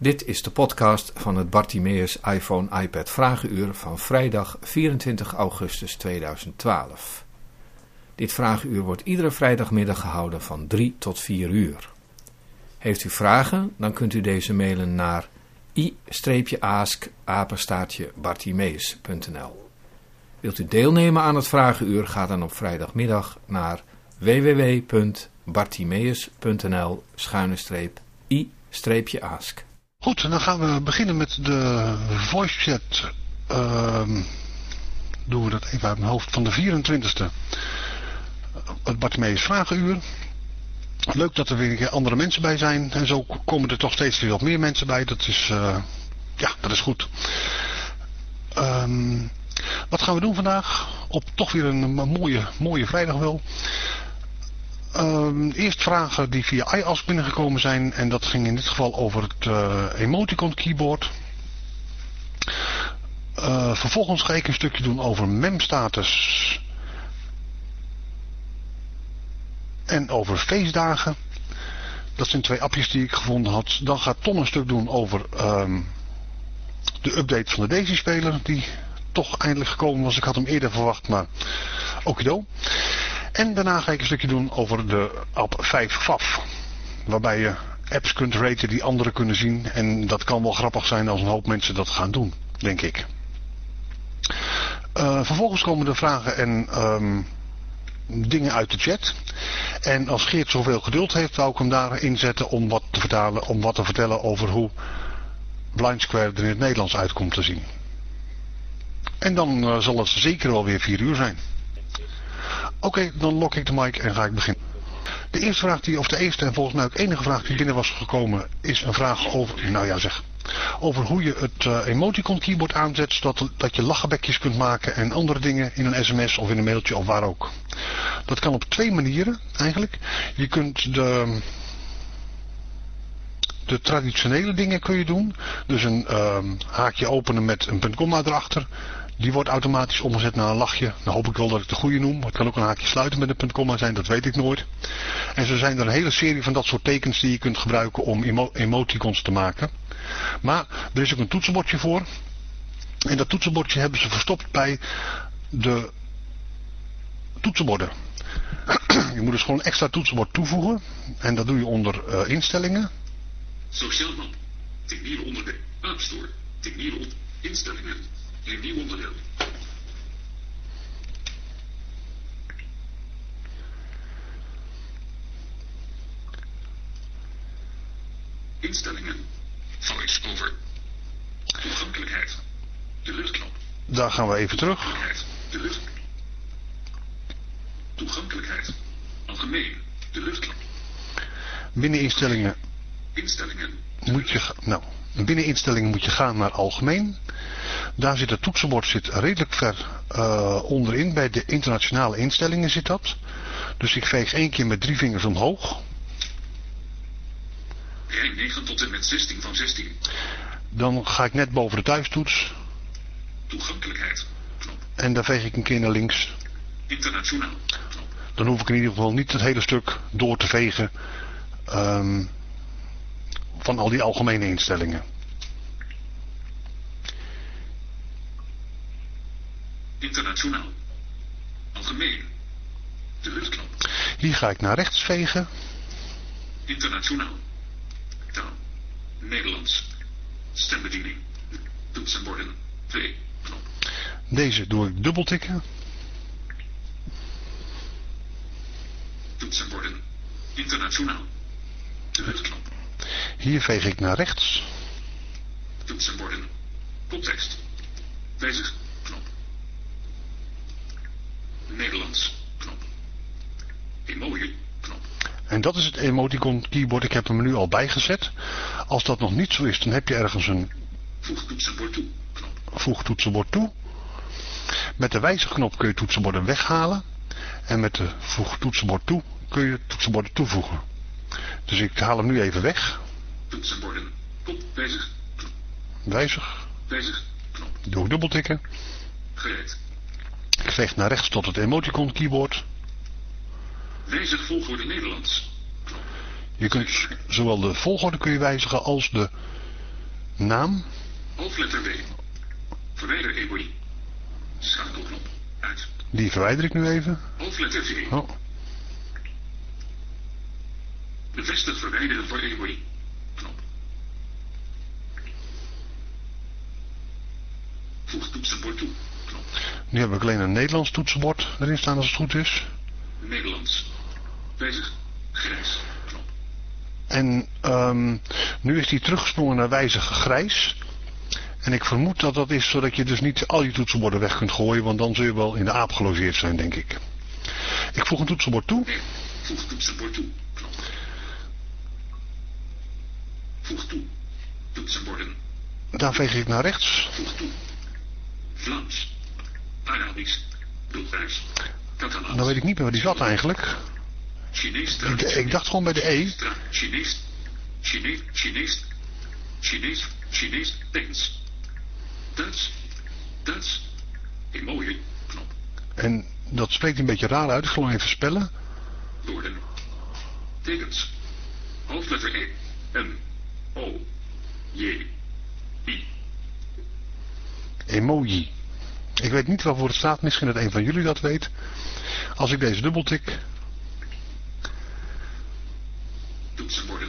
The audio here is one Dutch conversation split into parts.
Dit is de podcast van het Bartimeus iPhone iPad Vragenuur van vrijdag 24 augustus 2012. Dit vragenuur wordt iedere vrijdagmiddag gehouden van 3 tot 4 uur. Heeft u vragen, dan kunt u deze mailen naar i-ask bartimeus.nl Wilt u deelnemen aan het vragenuur, ga dan op vrijdagmiddag naar www.bartimeus.nl i-ask. Goed, dan gaan we beginnen met de voice chat. Uh, doen we dat even uit mijn hoofd van de 24e. Het Bartimeus Vragenuur. Leuk dat er weer andere mensen bij zijn. En zo komen er toch steeds weer wat meer mensen bij. Dat is, uh, ja, dat is goed. Um, wat gaan we doen vandaag? Op toch weer een mooie, mooie vrijdag wel. Um, eerst vragen die via iAsk binnengekomen zijn. En dat ging in dit geval over het uh, emoticon keyboard. Uh, vervolgens ga ik een stukje doen over memstatus. En over feestdagen. Dat zijn twee appjes die ik gevonden had. Dan gaat Tom een stuk doen over um, de update van de Daisy-speler. Die toch eindelijk gekomen was. Ik had hem eerder verwacht, maar okido. En daarna ga ik een stukje doen over de app 5FAF. Waarbij je apps kunt raten die anderen kunnen zien. En dat kan wel grappig zijn als een hoop mensen dat gaan doen, denk ik. Uh, vervolgens komen de vragen en um, dingen uit de chat. En als Geert zoveel geduld heeft, zou ik hem daarin zetten om wat te vertalen, om wat te vertellen over hoe Blind Square er in het Nederlands uitkomt te zien. En dan uh, zal het zeker wel weer 4 uur zijn. Oké, dan lok ik de mic en ga ik beginnen. De eerste vraag die, of de eerste en volgens mij ook enige vraag die binnen was gekomen, is een vraag over, nou ja zeg, over hoe je het uh, emoticon keyboard aanzet, zodat dat je lachenbekjes kunt maken en andere dingen in een sms of in een mailtje of waar ook. Dat kan op twee manieren eigenlijk. Je kunt de, de traditionele dingen kun je doen. Dus een uh, haakje openen met een punt komma erachter. Die wordt automatisch omgezet naar een lachje. Dan hoop ik wel dat ik de goede noem. Het kan ook een haakje sluiten met een komma zijn, dat weet ik nooit. En zo zijn er een hele serie van dat soort tekens die je kunt gebruiken om emo emoticons te maken. Maar er is ook een toetsenbordje voor. En dat toetsenbordje hebben ze verstopt bij de toetsenborden. je moet dus gewoon een extra toetsenbord toevoegen. En dat doe je onder uh, instellingen. Sociaal map. Techniek onder de App Store. Techniek op instellingen. Onderdeel. Instellingen. Voice over. Toegankelijkheid. De luchtknop. Daar gaan we even terug. De lucht. Toegankelijkheid. Algemeen. De luchtknop. Binnen instellingen. Instellingen. Moet je, nou, binnen instellingen moet je gaan naar algemeen. Daar zit het toetsenbord zit redelijk ver uh, onderin. Bij de internationale instellingen zit dat. Dus ik veeg één keer met drie vingers omhoog. Rij 9 tot en met 16 van 16. Dan ga ik net boven de thuistoets. Toegankelijkheid. Knop. En dan veeg ik een keer naar links. Internationaal. Knop. Dan hoef ik in ieder geval niet het hele stuk door te vegen. Um, van al die algemene instellingen. Internationaal. Algemeen. De luchtknop. Hier ga ik naar rechts vegen. Internationaal. Taal. Nederlands. Stembediening. Toetsenborden. 2. Knop. Deze doe ik dubbeltikken. Toetsenborden. Internationaal. De luchtknop. Hier veeg ik naar rechts. Toetsenborden. Context. Wijzig. Knop. Nederlands. Knop. Emoji. Knop. En dat is het emoticon keyboard. Ik heb hem nu al bijgezet. Als dat nog niet zo is, dan heb je ergens een... Voeg toetsenbord toe. Knop. Voeg toetsenbord toe. Met de wijzigknop kun je toetsenborden weghalen. En met de voeg toetsenbord toe kun je toetsenborden toevoegen. Dus ik haal hem nu even weg. Toetsenborden. Kop. Wijzig. Knop. Wijzig. Wijzig. Knop. Doe ik dubbeltikken. Gereed. Ik veeg naar rechts tot het emoticon keyboard. Wijzig volgorde Nederlands. Je kunt zowel de volgorde kun je wijzigen als de Naam. Hoofdletter W. Verwijder emoji. Schakelknop. Uit. Die verwijder ik nu even. Hoofdletter V. Oh, Bevestig verwijderen voor emoji. Knop. Voeg toetsenbord toe. Knop. nu heb ik alleen een Nederlands toetsenbord erin staan als het goed is. Nederlands. Wijzig. Grijs. Knop. En ehm, nu is die teruggesprongen naar wijzig grijs. En ik vermoed dat dat is zodat je dus niet al je toetsenborden weg kunt gooien, want dan zul je wel in de aap gelogeerd zijn, denk ik. Ik voeg een toetsenbord toe. Nee. Voeg toetsenbord toe. Knop. Voeg toe. Toetsenborden. Daar veeg ik naar rechts. Voeg toe. Vlaams. Arabisch. Bulgaars. Catalaans. Dan weet ik niet meer waar die zat eigenlijk. Chinees. Ik, ik dacht gewoon bij de E. Chinees. Chinees. Chinees. Chinees. Chinees. Deens. Duits. Duits. Emoji. Knop. En dat spreekt een beetje raar uit. Ik zal hem even spellen. Woorden. Tekens. Hoofdletter E. M. O. J. I. Emoji. Ik weet niet waarvoor het staat. Misschien dat een van jullie dat weet. Als ik deze dubbeltik. Toetsenborden.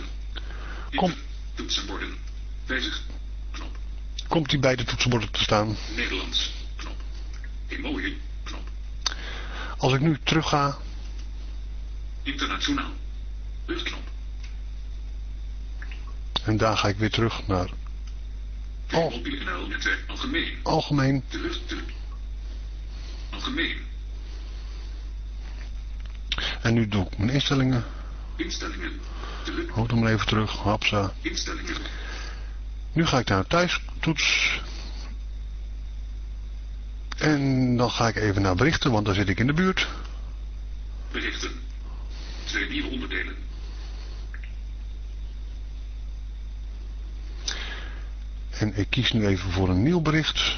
Kom. Toetsenborden. Wijzig. Knop. Komt die bij de toetsenborden te staan. Nederlands. Knop. Emoji. Knop. Als ik nu terug ga. Internationaal. Luchtknop. En daar ga ik weer terug naar Oh. NL netwerk algemeen. algemeen. Algemeen. En nu doe ik mijn instellingen. Instellingen. Houd hem even terug. Hapsa. Instellingen. Nu ga ik naar thuistoets. En dan ga ik even naar berichten, want daar zit ik in de buurt. Berichten. Twee nieuwe onderdelen. En ik kies nu even voor een nieuw bericht.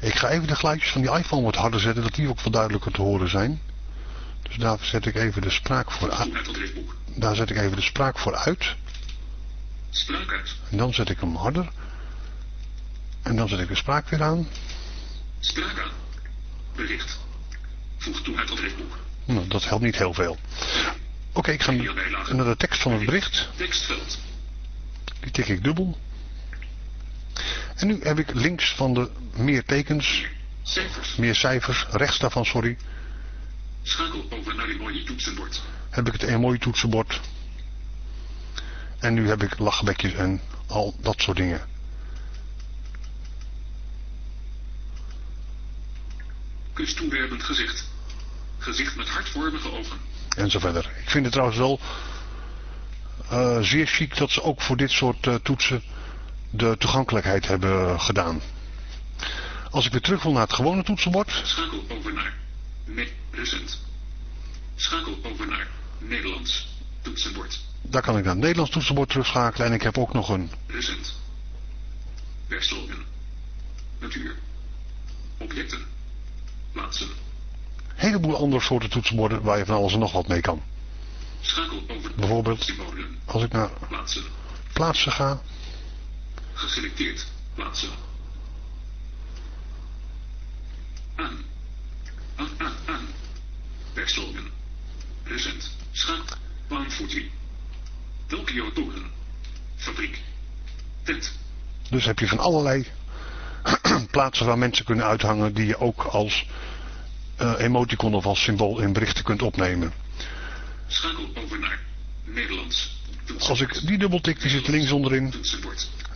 Ik ga even de geluidjes van die iPhone wat harder zetten, dat die ook wat duidelijker te horen zijn. Dus daar zet ik even de spraak voor uit. Daar zet ik even de spraak voor uit. Spraak uit. En dan zet ik hem harder. En dan zet ik de spraak weer aan. Spraak aan. Bericht. Voeg toe uit het leesboek. Nou, dat helpt niet heel veel. Oké, ik ga naar de tekst van het bericht. Tekstveld. Die tik ik dubbel. En nu heb ik links van de meer tekens, Cijfers. meer cijfers, rechts daarvan, sorry, Schakel over naar emoji toetsenbord. heb ik het emoji toetsenbord. En nu heb ik lachbekjes en al dat soort dingen. Kus toewerpend gezicht. Gezicht met hartvormige ogen. En zo verder. Ik vind het trouwens wel eh, zeer chic dat ze ook voor dit soort eh, toetsen de toegankelijkheid hebben gedaan. Als ik weer terug wil naar het gewone toetsenbord, Schakel over naar. Ne recent. Schakel over naar. Nederlands. Toetsenbord. daar kan ik naar het Nederlands toetsenbord terugschakelen. En ik heb ook nog een Recent. Wegslopen. Natuur. Objecten. Plaatsen. heleboel andere soorten toetsenborden waar je van alles en nog wat mee kan. Schakel over Bijvoorbeeld symbolen. als ik naar Plaatsen. plaatsen ga, Geselecteerd. Plaatsen. Aan. Aan, aan, aan. Recent. Schaak. Baanvoetie. Tokyo Toren. Fabriek. Tent. dus heb je van allerlei plaatsen waar mensen kunnen uithangen die je ook als eh, emoticon of als symbool in berichten kunt opnemen. Schakel over naar Nederlands. Toetsenbord. Als ik die dubbeltik, die zit links onderin,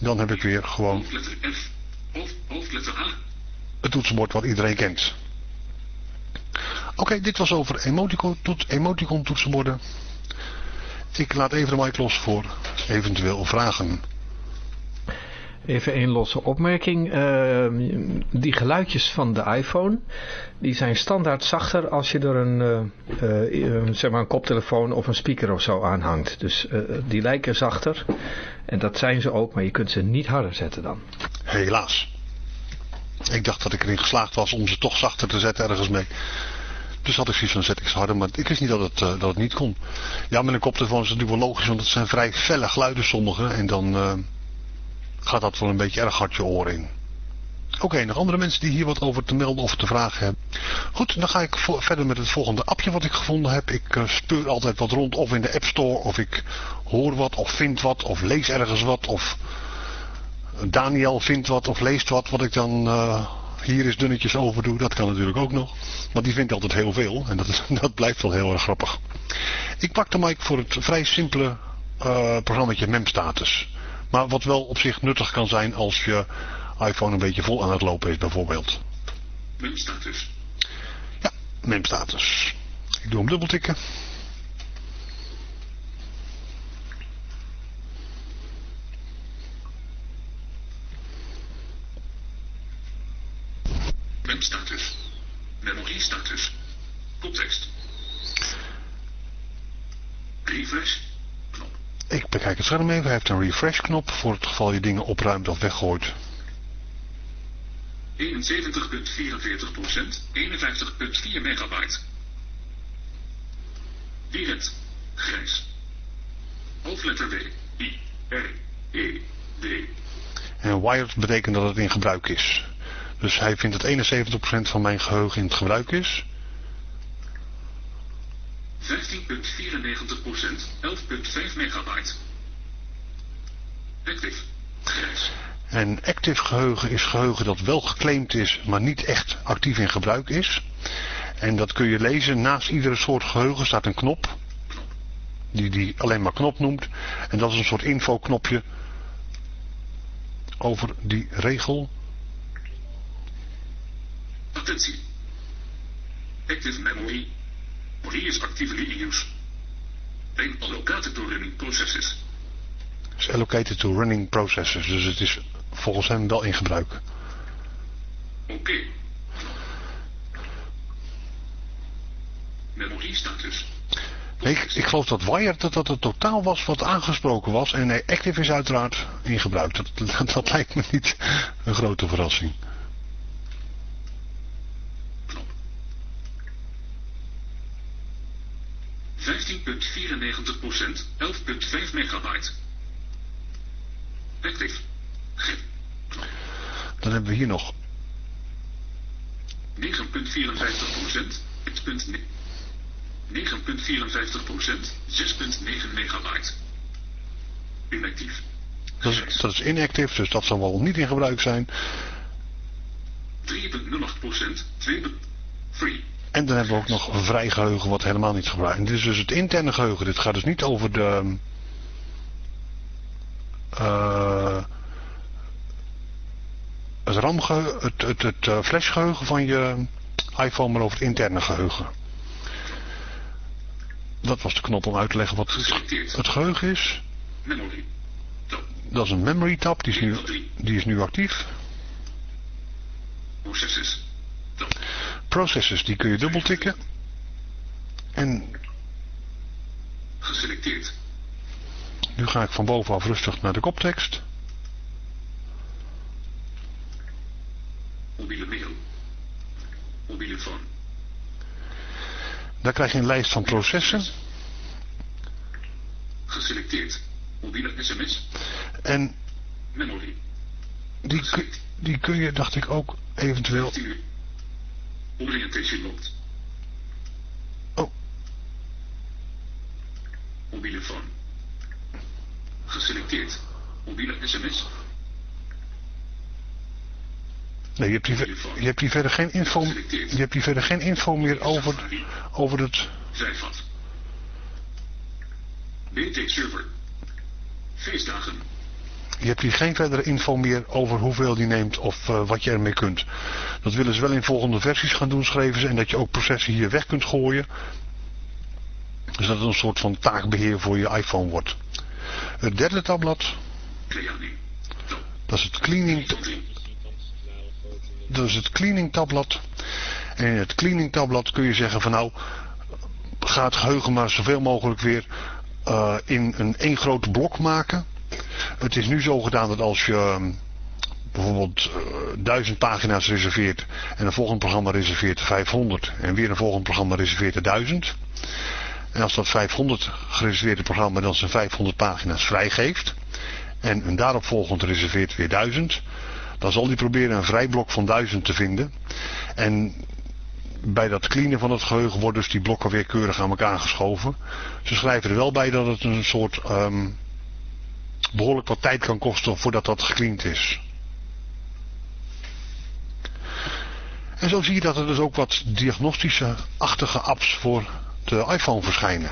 dan heb ik weer gewoon Hoofdletter F. Hoofd, hoofdletter A. het toetsenbord wat iedereen kent. Oké, dit was over emoticon toetsenborden. Ik laat even de mic los voor eventueel vragen. Even een losse opmerking. Uh, die geluidjes van de iPhone, die zijn standaard zachter als je er een, uh, zeg maar een koptelefoon of een speaker of zo aanhangt. Dus die lijken zachter. En dat zijn ze ook, maar je kunt ze niet harder zetten dan. Helaas. Ik dacht dat ik erin geslaagd was om ze toch zachter te zetten ergens mee. Dus had ik zoiets van zet ik harder, maar ik wist niet dat het, dat het niet kon. Ja, met een koptelefoon is het natuurlijk wel logisch, want het zijn vrij felle geluiden sommige. En dan gaat dat wel een beetje erg hard je oren in. Oké, nog andere mensen die hier wat over te melden of te vragen hebben. Goed, dan ga ik verder met het volgende appje wat ik gevonden heb. Ik uh, speur altijd wat rond of in de App Store of ik hoor wat of vind wat of lees ergens wat of Daniel vindt wat of leest wat wat ik dan hier eens dunnetjes over doe. Dat kan natuurlijk ook nog. Want die vindt altijd heel veel en dat, is, dat blijft wel heel erg grappig. Ik pak de mic voor het vrij simpele uh, programmaatje Memstatus. Maar wat wel op zich nuttig kan zijn als je iPhone een beetje vol aan het lopen is bijvoorbeeld. Memstatus. Ja, memstatus. Ik doe hem dubbeltikken. Memstatus. Memory status. Context. Refresh. Ik bekijk het scherm even. Hij heeft een refresh knop voor het geval je dingen opruimt of weggooit. 71,44%, 51,4 megabyte. Direct, grijs. Hoofdletter W, I, R, E, D. En wired betekent dat het in gebruik is. Dus hij vindt dat 71% van mijn geheugen in het gebruik is. 15,94%, 11,5 megabyte. Active, grijs. En active geheugen is geheugen dat wel geclaimd is, maar niet echt actief in gebruik is. En dat kun je lezen. Naast iedere soort geheugen staat een knop. Die die alleen maar knop noemt. En dat is een soort infoknopje over die regel. Active memory Memory is actively in use. Being allocated to running processes. Is allocated to running processes, dus het is volgens hem wel in gebruik. Oké. Okay. Memory status. Nee, ik, ik, geloof dat Wired dat, dat het totaal was wat aangesproken was. En nee, Active is uiteraard in gebruik. Dat, dat, dat lijkt me niet een grote verrassing. 15,94%, 11,5 megabyte. Active. Dan hebben we hier nog 9,54%, 9,54%, 6,9 megabyte. Inactief. Dat is, dat is inactief, dus dat zal wel niet in gebruik zijn. 3,08%, 2, free. En dan hebben we ook nog vrij geheugen wat helemaal niet gebruikt. Dit is dus het interne geheugen. Dit gaat dus niet over de... Uh, het RAM-geheugen, het, het, het uh, flashgeheugen van je iPhone, maar over het interne geheugen. Dat was de knop om uit te leggen wat het geheugen is. Dat is een memory tab, die is nu, die is nu actief. Processes. Die kun je dubbeltikken. En... Geselecteerd. Nu ga ik van bovenaf rustig naar de koptekst. Mobiele mail. Mobiele phone. Daar krijg je een lijst van processen. Geselecteerd. Mobiele sms. En... Memory. Die, die kun je, dacht ik, ook eventueel... Orientation locked. Oh. Mobiele phone. Geselecteerd. Mobiele sms. Nee, je hebt, hier, je hebt hier verder geen info, je hebt hier verder geen info meer over, over het... Vrijvat. BT server. Feestdagen. Je hebt hier geen verdere info meer over hoeveel die neemt of uh, wat je ermee kunt. Dat willen ze wel in volgende versies gaan doen, schreven ze. En dat je ook processen hier weg kunt gooien. Dus dat het een soort van taakbeheer voor je iPhone wordt. Het derde tabblad. Dat is het cleaning, dat is het cleaning tabblad. En in het cleaning tabblad kun je zeggen van nou, ga het geheugen maar zoveel mogelijk weer uh, in een één groot blok maken. Het is nu zo gedaan dat als je ehm, bijvoorbeeld uh, duizend pagina's reserveert en een volgend programma reserveert 500 en weer een volgend programma reserveert er 1000. En als dat 500 gereserveerde programma dan zijn 500 pagina's vrijgeeft en een daaropvolgend reserveert weer 1000, dan zal hij proberen een vrijblok van 1000 te vinden. En bij dat cleanen van het geheugen worden dus die blokken weer keurig aan elkaar geschoven. Ze schrijven er wel bij dat het een soort um, behoorlijk wat tijd kan kosten voordat dat gecleand is. En zo zie je dat er dus ook wat diagnostische-achtige apps voor de iPhone verschijnen.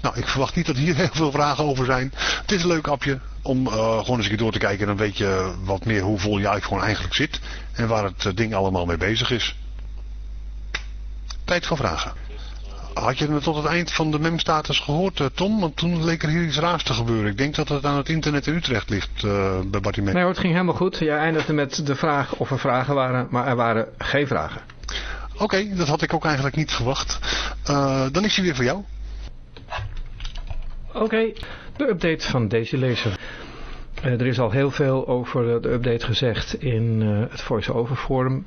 Nou, ik verwacht niet dat hier heel veel vragen over zijn. Het is een leuk appje om uh, gewoon eens een keer door te kijken. Dan weet je wat meer hoe vol je iPhone eigenlijk zit. En waar het uh, ding allemaal mee bezig is. Tijd voor vragen. Had je het tot het eind van de memstatus gehoord, uh, Tom? Want toen leek er hier iets raars te gebeuren. Ik denk dat het aan het internet in Utrecht ligt bij Bartimee. Nee hoor, het ging helemaal goed. Jij eindigde met de vraag of er vragen waren, maar er waren geen vragen. Oké, okay, dat had ik ook eigenlijk niet verwacht. dan is hij weer voor jou. Oké, de update van deze lezer. Uh, er is al heel veel over de update gezegd in uh, het voice-over forum.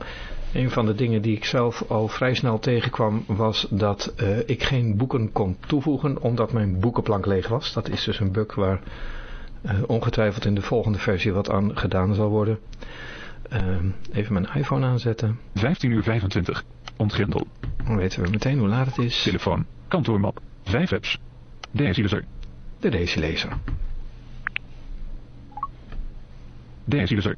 Een van de dingen die ik zelf al vrij snel tegenkwam was dat uh, ik geen boeken kon toevoegen omdat mijn boekenplank leeg was. Dat is dus een bug waar ongetwijfeld in de volgende versie wat aan gedaan zal worden. even mijn iPhone aanzetten. 15 uur 25. Ontgrendel. Dan weten we meteen hoe laat het is. Telefoon. Kantoormap. 5 apps. Deze user de deze lezer. Deze lezer.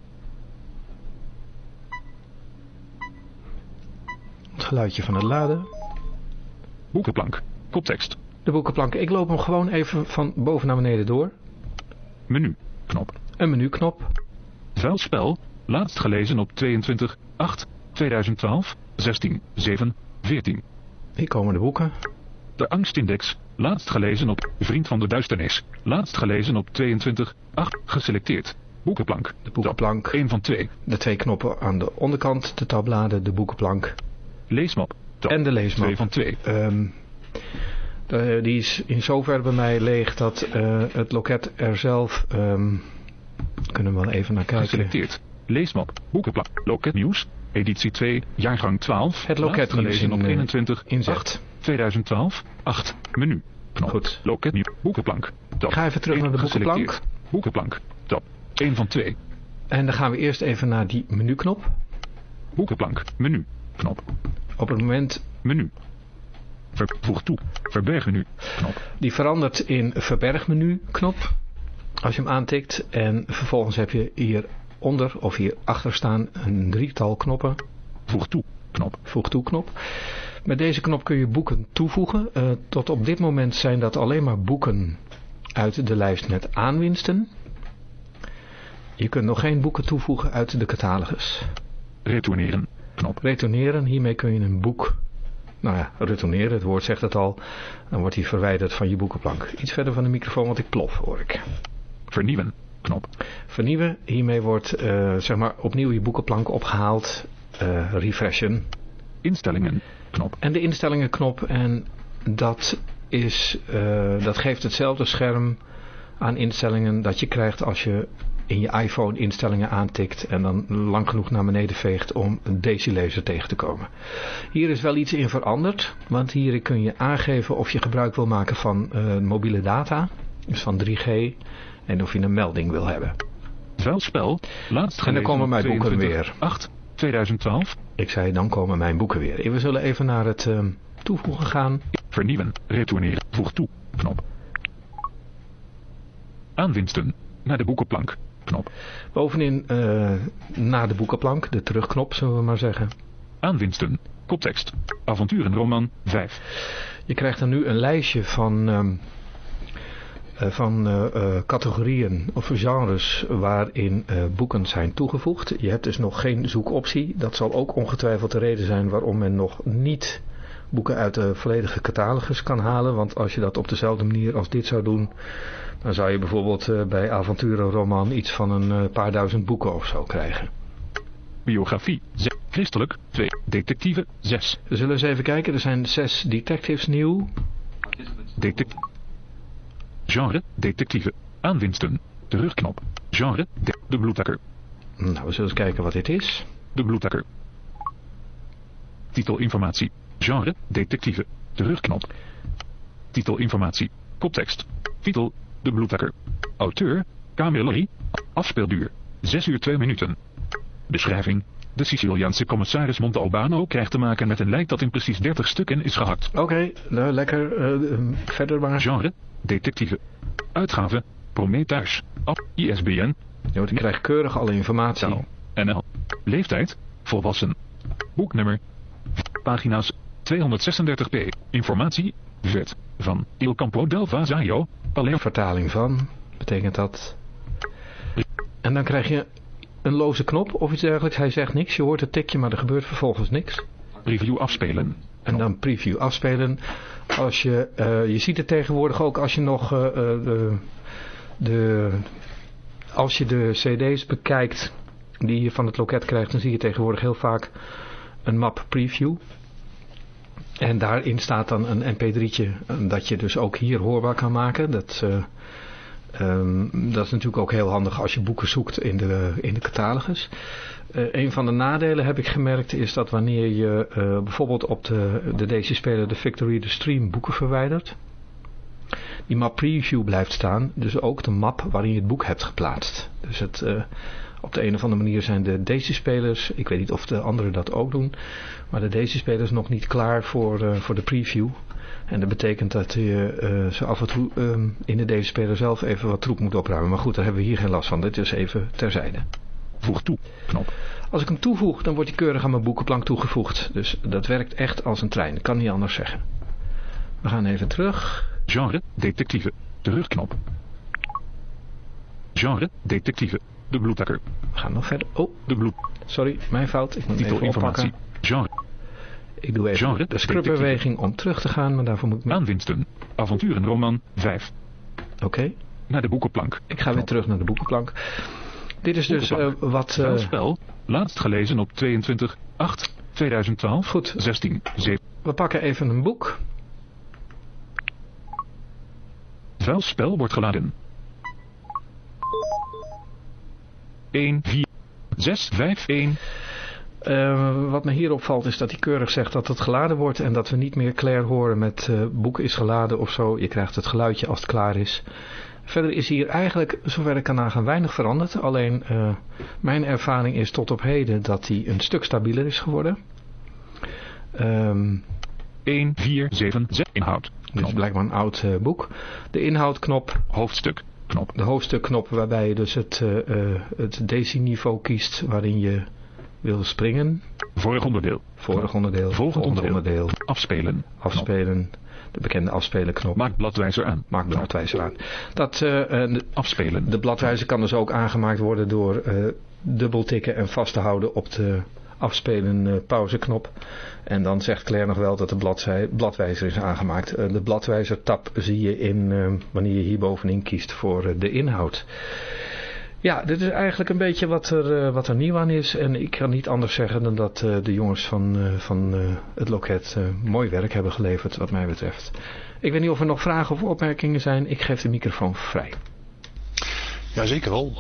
Het geluidje van het laden. Boekenplank. Koptekst. De boekenplank. Ik loop hem gewoon even van boven naar beneden door. Menu. Knop. Een menuknop. Vuilspel. Laatst gelezen op 22 8 2012 16 7 14. Hier komen de boeken. De angstindex. Laatst gelezen op Vriend van de Duisternis. Laatst gelezen op 22. 8. Geselecteerd. Boekenplank. De boekenplank. 1 van 2. De twee knoppen aan de onderkant. De tabbladen. De boekenplank. Leesmap. Tab. En de leesmap. 2 van 2. Um, de, die is in zover bij mij leeg dat uh, het loket er zelf... Um, kunnen we wel even naar kijken. Geselecteerd. Leesmap. Boekenplank. Loket nieuws. Editie 2. Jaargang 12. Het loket gelezen op 21. Inzet. 8. 2012. 8. Menu. Knop. Goed. Loket nieuw. Boekenplank. Tab. Ik ga even terug naar de boekenplank. Boekenplank. 1 van 2. En dan gaan we eerst even naar die menuknop. Boekenplank. Menu. Knop. Op het moment... Menu. Voeg toe. Verbergmenu. Knop. Die verandert in verbergmenu knop. Als je hem aantikt. En vervolgens heb je hieronder of hierachter staan een drietal knoppen. Voeg toe. Knop. Voeg toe knop. Met deze knop kun je boeken toevoegen. Uh, tot op dit moment zijn dat alleen maar boeken uit de lijst met aanwinsten. Je kunt nog geen boeken toevoegen uit de catalogus. Retourneren. Knop. Retourneren. Hiermee kun je een boek... Nou ja, retourneren. Het woord zegt het al. Dan wordt hij verwijderd van je boekenplank. Iets verder van de microfoon, want ik plof hoor ik. Vernieuwen. Knop. Vernieuwen. Hiermee wordt uh, zeg maar opnieuw je boekenplank opgehaald. Uh, refreshen. Instellingen knop. En de instellingen knop en dat, is, uh, dat geeft hetzelfde scherm aan instellingen dat je krijgt als je in je iPhone instellingen aantikt en dan lang genoeg naar beneden veegt om een DC-laser tegen te komen. Hier is wel iets in veranderd, want hier kun je aangeven of je gebruik wil maken van uh, mobiele data, dus van 3G, en of je een melding wil hebben. Vuilspel, laatst En dan komen mijn boeken weer. 8 2012. Ik zei, dan komen mijn boeken weer. We zullen even naar het uh, toevoegen gaan. Vernieuwen, retourneren, voeg toe, knop. Aanwinsten, naar de boekenplank, Bovenin uh, naar de boekenplank, de terugknop zullen we maar zeggen. Aanwinsten, koptekst, avonturenroman 5. Je krijgt dan nu een lijstje van... Um, uh, van uh, uh, categorieën of genres waarin boeken zijn toegevoegd. Je hebt dus nog geen zoekoptie. Dat zal ook ongetwijfeld de reden zijn waarom men nog niet boeken uit de volledige catalogus kan halen. Want als je dat op dezelfde manier als dit zou doen, dan zou je bijvoorbeeld uh, bij avonturenroman iets van een uh, paar duizend boeken of zo krijgen. Biografie, 6. Christelijk, 2. Detectieve, 6. We zullen eens even kijken, er zijn 6 detectives nieuw. Detect Genre, detectieve. Aanwinsten, terugknop. Genre, de, de bloedtakker. Nou, we zullen eens kijken wat dit is. De bloedtakker. Titelinformatie. Genre, detectieve. Terugknop. Titelinformatie. Koptekst. Titel, De bloedtakker. Auteur, Camilleri. Afspeelduur, 6 uur 2 minuten. Beschrijving. De Siciliaanse commissaris Monte Albano krijgt te maken met een lijk dat in precies 30 stukken is gehakt. Oké, nou, lekker. Uh, verder maar. Genre, detectieve. Uitgave, Prometheus. App, ISBN. Jo, ik krijg keurig alle informatie. Taal, NL. Leeftijd, volwassen. Boeknummer. Pagina's 236p. Informatie, vet. Van Il Campo del Vasaio, Palermo. Vertaling van, betekent dat. En dan krijg je een loze knop of iets dergelijks. Hij zegt niks, je hoort het tikje, maar er gebeurt vervolgens niks. Preview afspelen. En dan preview afspelen. Als je, uh, je ziet het tegenwoordig ook als je nog uh, de, de, als je de cd's bekijkt die je van het loket krijgt, dan zie je tegenwoordig heel vaak een map preview. En daarin staat dan een mp3'tje dat je dus ook hier hoorbaar kan maken. Dat, uh, um, dat is natuurlijk ook heel handig als je boeken zoekt in de, in de catalogus. Uh, een van de nadelen heb ik gemerkt is dat wanneer je bijvoorbeeld op de, de DC-speler de Victory the Stream boeken verwijdert. Die map preview blijft staan, dus ook de map waarin je het boek hebt geplaatst. Dus het, op de een of andere manier zijn de DC-spelers, ik weet niet of de anderen dat ook doen, maar de DC-spelers nog niet klaar voor, uh, voor de preview. En dat betekent dat je uh, ze af en toe uh, in de DC-speler zelf even wat troep moet opruimen. Maar goed, daar hebben we hier geen last van. Dit is even terzijde. Voeg toe, knop. Als ik hem toevoeg, dan wordt hij keurig aan mijn boekenplank toegevoegd. Dus dat werkt echt als een trein. Kan niet anders zeggen. We gaan even terug. Genre, detectieve. Terugknop. Genre, detectieve. De bloedtakker. We gaan nog verder. Oh, de bloed. Sorry, mijn fout. Ik moet Titel informatie. Genre. Ik doe even Genre, de scrubbeweging om terug te gaan, maar daarvoor moet ik... Aanwinsten. Avonturenroman 5. Oké. Okay. Naar de boekenplank. Ik ga weer terug naar de boekenplank. Dit is dus uh, wat... Uh... spel. Laatst gelezen op 22 8 2012. Goed. 16 7. We pakken even een boek. Vuilspel wordt geladen. 1, 4, 6, 5, 1. Uh, wat me hier opvalt is dat hij keurig zegt dat het geladen wordt en dat we niet meer Claire horen met uh, boek is geladen of zo. Je krijgt het geluidje als het klaar is. Verder is hier eigenlijk, zover ik kan nagaan, weinig veranderd. Alleen uh, mijn ervaring is tot op heden dat hij een stuk stabieler is geworden. Um, 1, 4, 7, 6, inhoud. Dit is blijkbaar een oud uh, boek. De inhoudknop. Hoofdstuk. Knop. De hoofdstukknop waarbij je dus het, uh, het DC-niveau kiest waarin je wil springen. Vorig onderdeel. Vorig onderdeel. Volgend onderdeel. onderdeel. Afspelen. Afspelen. De bekende afspelenknop. Maak bladwijzer aan. Maak bladwijzer aan. Dat, uh, de, Afspelen. De bladwijzer kan dus ook aangemaakt worden door dubbel tikken en vast te houden op de afspelen uh, pauzeknop. En dan zegt Claire nog wel dat de bladzij, bladwijzer is aangemaakt. Uh, de bladwijzer tab zie je in uh, wanneer je hier bovenin kiest voor de inhoud. Ja, dit is eigenlijk een beetje wat er, wat er nieuw aan is. En ik kan niet anders zeggen dan dat de jongens van, van het loket mooi werk hebben geleverd wat mij betreft. Ik weet niet of er nog vragen of opmerkingen zijn. Ik geef de microfoon vrij. Ja, zeker wel.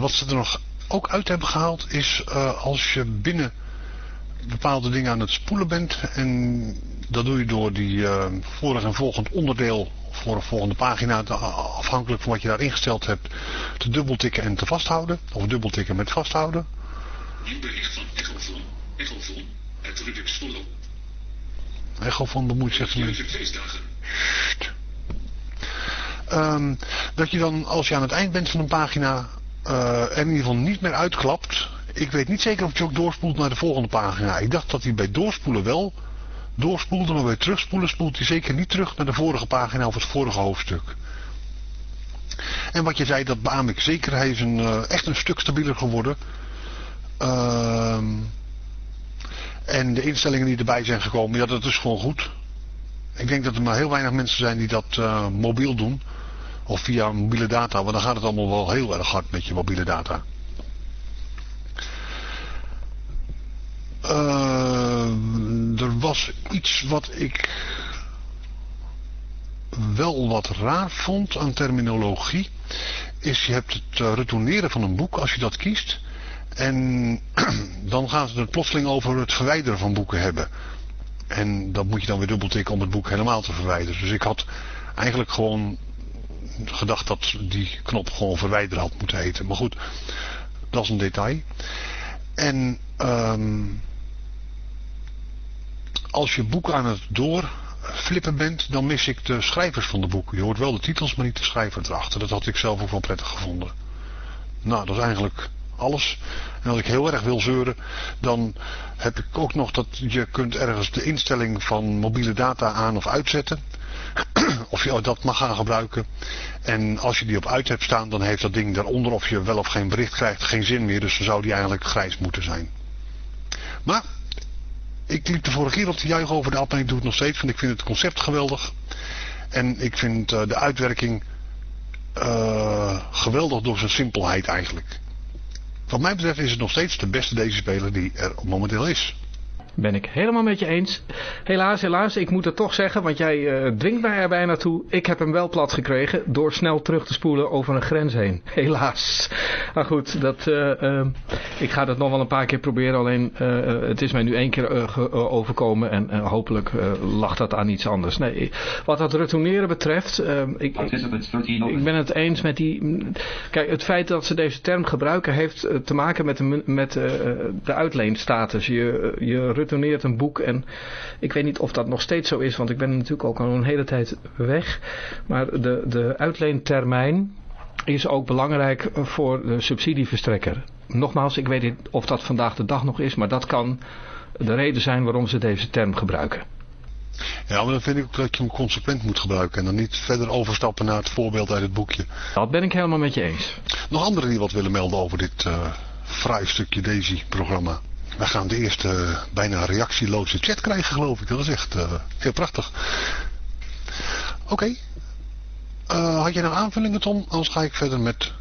Wat ze er nog ook uit hebben gehaald is uh, als je binnen bepaalde dingen aan het spoelen bent. En dat doe je door die uh, vorig en volgend onderdeel voor een volgende pagina, te, afhankelijk van wat je daar ingesteld hebt, te dubbeltikken en te vasthouden. Of dubbeltikken met vasthouden. Nieuw bericht van Echofon. Echofon. Het Rubik Solo. Echofon bemoeit zich ermee. Um, dat je dan, als je aan het eind bent van een pagina, er in ieder geval niet meer uitklapt. Ik weet niet zeker of je ook doorspoelt naar de volgende pagina. Ik dacht dat hij bij doorspoelen wel doorspoelde, maar bij terugspoelen spoelt hij zeker niet terug naar de vorige pagina of het vorige hoofdstuk. En wat je zei, dat beaam ik zeker. Hij is een, uh, echt een stuk stabieler geworden. Uh, En de instellingen die erbij zijn gekomen, ja, dat is gewoon goed. Ik denk dat er maar heel weinig mensen zijn die dat uh, mobiel doen. Of via mobiele data, want dan gaat het allemaal wel heel erg hard met je mobiele data. Uh, er was iets wat ik wel wat raar vond aan terminologie. Is je hebt het uh, retourneren van een boek als je dat kiest. En dan gaan ze het plotseling over het verwijderen van boeken hebben. En dat moet je dan weer dubbeltikken om het boek helemaal te verwijderen. Dus ik had eigenlijk gewoon gedacht dat die knop gewoon verwijderen had moeten heten. Maar goed, dat is een detail. En um, als je boek aan het doorflippen bent, dan mis ik de schrijvers van de boeken. Je hoort wel de titels, maar niet de schrijver erachter. Dat had ik zelf ook wel prettig gevonden. Nou, dat is eigenlijk alles. En als ik heel erg wil zeuren, dan heb ik ook nog dat je kunt ergens de instelling van mobiele data aan of uitzetten. of je dat mag gaan gebruiken. En als je die op uit hebt staan, dan heeft dat ding daaronder, of je wel of geen bericht krijgt, geen zin meer. Dus dan zou die eigenlijk grijs moeten zijn. Maar, ik liep de vorige keer op te juichen over de app en ik doe het nog steeds, want ik vind het concept geweldig. En ik vind uh, de uitwerking uh, geweldig door zijn simpelheid eigenlijk. Wat mij betreft is het nog steeds de beste deze speler die er momenteel is. Ben ik helemaal met je eens. Helaas, helaas, ik moet het toch zeggen, want jij uh, dwingt mij er bijna toe. Ik heb hem wel plat gekregen door snel terug te spoelen over een grens heen. Helaas. Maar goed, dat, uh, uh, ik ga dat nog wel een paar keer proberen. Alleen, het is mij nu één keer overkomen en hopelijk lag dat aan iets anders. Nee, wat dat retourneren betreft, ik, ik ben het eens met die... Kijk, het feit dat ze deze term gebruiken heeft te maken met de, met, de uitleenstatus. Je, je retourneert een boek en ik weet niet of dat nog steeds zo is, want ik ben natuurlijk ook al een hele tijd weg. Maar de, de uitleentermijn is ook belangrijk voor de subsidieverstrekker. Nogmaals, ik weet niet of dat vandaag de dag nog is, maar dat kan de reden zijn waarom ze deze term gebruiken. Ja, maar dan vind ik ook dat je hem consequent moet gebruiken en dan niet verder overstappen naar het voorbeeld uit het boekje. Dat ben ik helemaal met je eens. Nog anderen die wat willen melden over dit uh, fraai stukje Daisy-programma? We gaan de eerste uh, bijna reactieloze chat krijgen geloof ik. Dat is echt uh, heel prachtig. Oké. Uh, had jij nog aanvullingen Tom? Anders ga ik verder met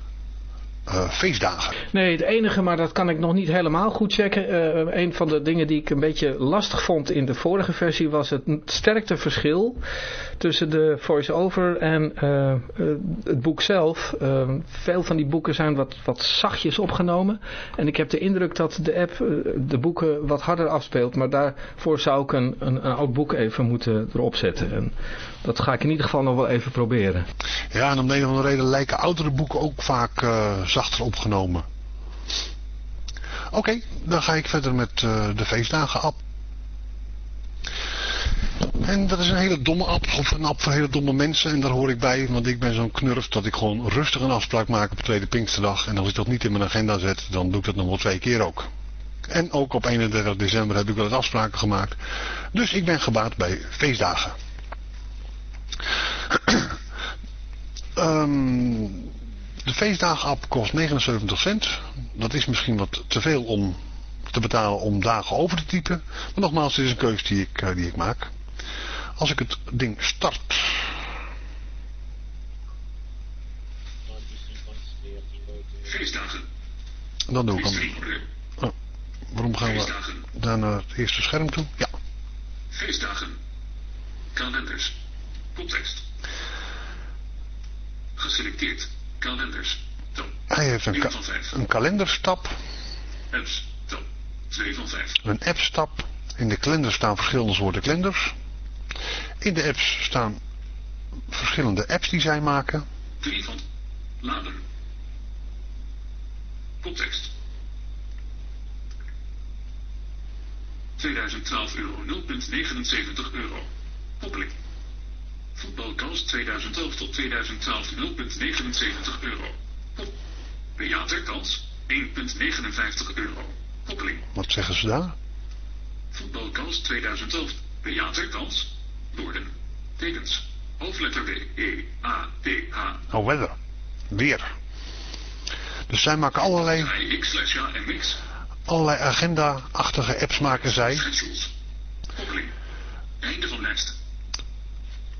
uh, feestdagen. Nee, het enige, maar dat kan ik nog niet helemaal goed checken. Uh, een van de dingen die ik een beetje lastig vond in de vorige versie was het sterkte verschil tussen de voice-over en uh, het boek zelf. veel van die boeken zijn wat, wat zachtjes opgenomen. En ik heb de indruk dat de app de boeken wat harder afspeelt. Maar daarvoor zou ik een, een, een oud boek even moeten erop zetten. En dat ga ik in ieder geval nog wel even proberen. Ja, en om de een of andere reden lijken oudere boeken ook vaak zachter opgenomen. Oké, dan ga ik verder met uh, de feestdagen app. En dat is een hele domme app, of een app voor hele domme mensen. En daar hoor ik bij, want ik ben zo'n knurf dat ik gewoon rustig een afspraak maak op de tweede Pinksterdag. En als ik dat niet in mijn agenda zet, dan doe ik dat nog wel twee keer ook. En ook op 31 december heb ik wel eens afspraken gemaakt. Dus ik ben gebaat bij feestdagen. um, de feestdagen-app kost 79 cent. Dat is misschien wat te veel om te betalen om dagen over te typen. Maar nogmaals, dit is een keuze die ik, uh, die ik maak. Als ik het ding start... Feestdagen. Dan doe ik hem. Oh, waarom gaan we daar naar het eerste scherm toe? Ja. Feestdagen. Kalenders. Context. Geselecteerd. Kalenders. Top. Hij heeft een, ka een kalenderstap. Apps. Top. 2 van 5. Een appstap. In de kalender staan verschillende soorten kalenders. In de apps staan verschillende apps die zij maken. 3 van. Laden. Context. 2012 euro 0,79 euro. Koppeling. Voetbalkans 2011 tot 2012 0,79 euro. Theaterkans 1,59 euro. Koppeling. Wat zeggen ze daar? Voetbalkans 2011. Theaterkans. Woorden. Tekens. Hoofdletter W. E. A. D. H. Oh, weather. Weer. Dus zij maken allerlei... X slash ja en mix. allerlei agenda-achtige apps maken zij. Einde van lijst.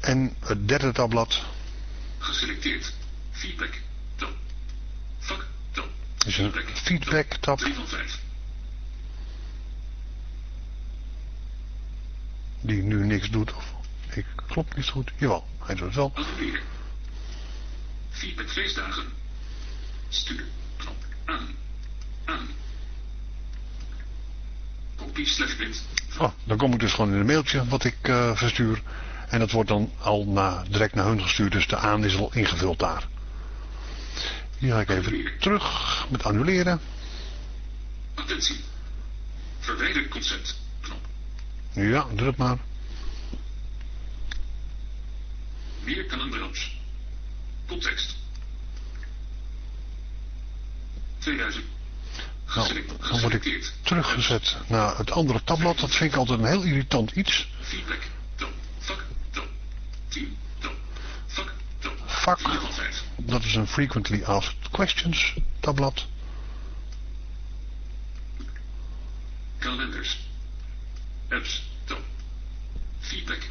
En het derde tabblad Geselecteerd. Feedback. Tab. Vak. Tab. is een feedback-tab. 3 van 5. Die nu niks doet. Of ik klopt niet goed. Jawel, hij doet het wel. Annuleren. Feedback feestdagen. Stuur. Knop. Aan. Aan. Kopie slash print. Oh, dan kom ik dus gewoon in een mailtje wat ik eh, verstuur. En dat wordt dan al na, direct naar hun gestuurd. Dus de aan is al ingevuld daar. Hier ga ik even terug met annuleren. Attentie. Verwijder concept. Knop. Ja, het maar. Meer kalenderapps. Context. 2000. Nou, dan word ik teruggezet naar het andere tabblad. Dat vind ik altijd een heel irritant iets. Feedback. Tab. Vak. Tab. 10. Tab. Vak. Tab. Vak. 4 van 5. Dat is een frequently asked questions tabblad. Kalenders. Apps. Feedback.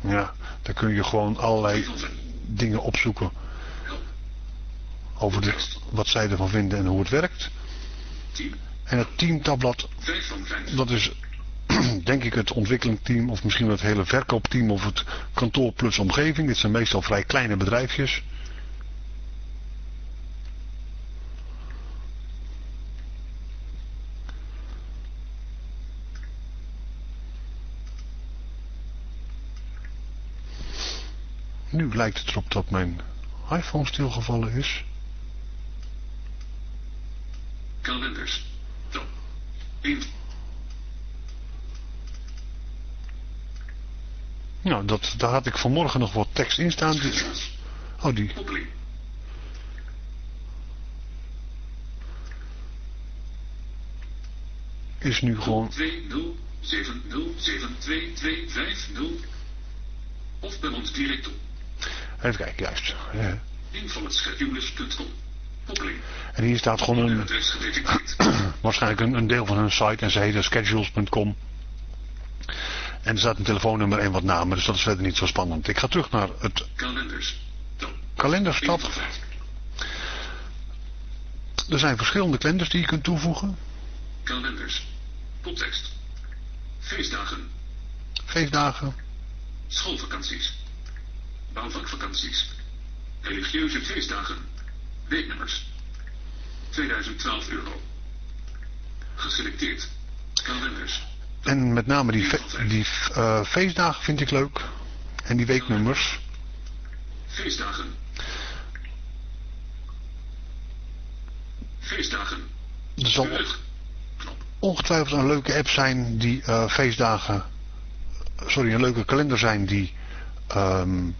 Ja, daar kun je gewoon 3 allerlei van 5. dingen opzoeken over de, wat zij ervan vinden en hoe het werkt. 10. En het teamtabblad 5 van 5. Dat is denk ik het ontwikkelingsteam of misschien wel het hele verkoopteam of het kantoor plus omgeving. Dit zijn meestal vrij kleine bedrijfjes. Nu lijkt het erop dat mijn iPhone stilgevallen is. Kalenders. Tab. Nou, dat, daar had ik vanmorgen nog wat tekst in staan. Die- oh, die. Is nu gewoon 2070722250. Of bel ons direct op. Even kijken, juist. Eh, info.schedules.com. En hier staat gewoon een, waarschijnlijk een, een deel van hun site en ze heten schedules.com. En er staat een telefoonnummer en wat namen, dus dat is verder niet zo spannend. Ik ga terug naar het Kalenders. Kalenderstad. 1 van 5. Er zijn verschillende kalenders die je kunt toevoegen. Kalenders. Context. Feestdagen. Feestdagen. Schoolvakanties. Bouwvakvakanties. Religieuze feestdagen. Weeknummers. 2012 euro. Geselecteerd. Kalenders. En met name die, fe- die eh, feestdagen vind ik leuk. En die weeknummers. Feestdagen. Feestdagen. Er zal ongetwijfeld een leuke app zijn die eh, feestdagen... Sorry, een leuke kalender zijn die... ehm,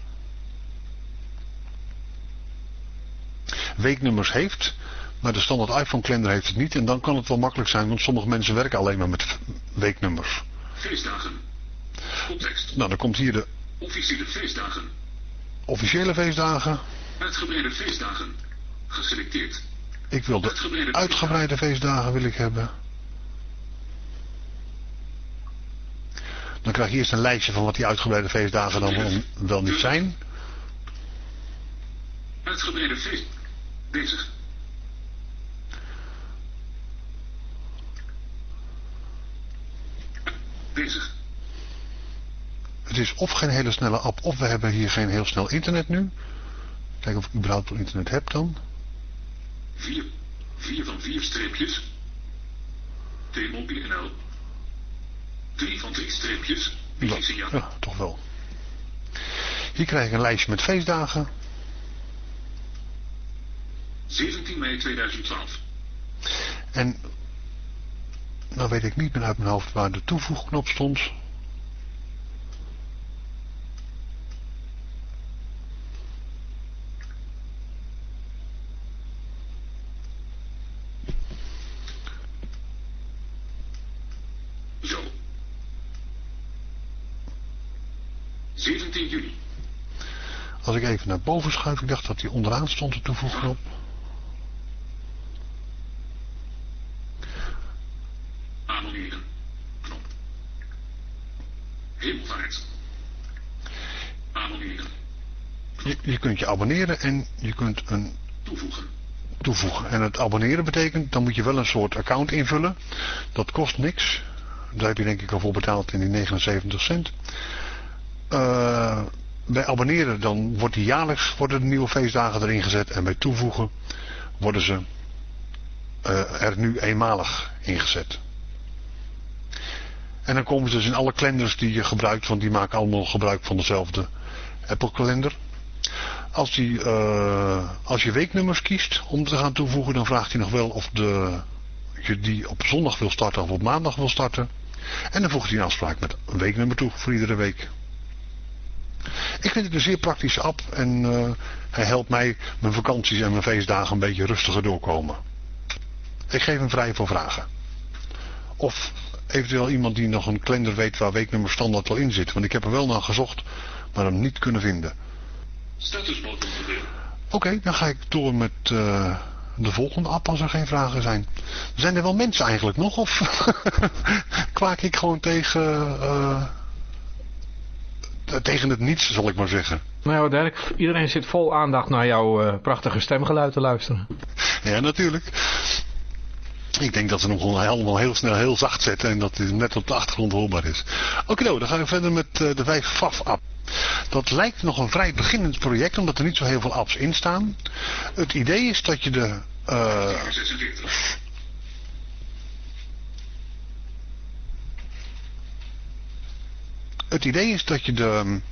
weeknummers heeft. Maar de standaard iPhone kalender heeft het niet. En dan kan het wel makkelijk zijn, want sommige mensen werken alleen maar met weeknummers. Feestdagen. Context. Nou, dan komt hier de Officiële feestdagen. officiële feestdagen. Uitgebreide feestdagen. Geselecteerd. Ik wil de Uitgebreide uitgebreide feestdagen wil ik hebben. Dan krijg je eerst een lijstje van wat die uitgebreide feestdagen dan wel, wel niet zijn. Uitgebreide feest. Bezig. Bezig. Het is of geen hele snelle app, of we hebben hier geen heel snel internet nu. Kijken of ik überhaupt wel internet heb dan. 4. 4 van 4 streepjes. T-Mobile NL. 3 van 3 streepjes. Ja, ja, toch wel. Hier krijg ik een lijstje met feestdagen. 17 mei 2012. En nou weet ik niet meer uit mijn hoofd waar de toevoegknop stond. Zo. 17 juli. Als ik even naar boven schuif, ik dacht dat die onderaan stond de toevoegknop. Je kunt je abonneren en je kunt een Toevoegen. toevoegen. En het abonneren betekent, dan moet je wel een soort account invullen. Dat kost niks. Daar heb je denk ik al voor betaald in die 79 cent. Eh, bij abonneren dan wordt die jaarlijks worden de nieuwe feestdagen erin gezet. En bij toevoegen worden ze eh, er nu eenmalig ingezet. En dan komen ze dus in alle kalenders die je gebruikt, want die maken allemaal gebruik van dezelfde Apple kalender. Als, eh, als je weeknummers kiest om te gaan toevoegen, dan vraagt hij nog wel of de, je die op zondag wil starten of op maandag wil starten. En dan voegt hij een afspraak met een weeknummer toe voor iedere week. Ik vind het een zeer praktische app en eh, hij helpt mij mijn vakanties en mijn feestdagen een beetje rustiger doorkomen. Ik geef hem vrij voor vragen. Of eventueel iemand die nog een kalender weet waar weeknummer standaard wel in zit. Want ik heb er wel naar gezocht, maar hem niet kunnen vinden. Statusbalk onderdeel. Oké, dan ga ik door met eh, de volgende app als er geen vragen zijn. Zijn er wel mensen eigenlijk nog? Of kwaak ik gewoon tegen, eh, tegen het niets, zal ik maar zeggen. Nou Dirk, iedereen zit vol aandacht naar jouw eh, prachtige stemgeluid te luisteren. Ja, natuurlijk. Ik denk dat ze hem gewoon allemaal heel snel heel zacht zetten en dat hij net op de achtergrond hoorbaar is. Oké, nou, dan gaan we verder met eh, de 5 FAF app. Dat lijkt nog een vrij beginnend project, omdat er niet zo heel veel apps in staan. Het idee is dat je de... eh, 46. het idee is dat je de um,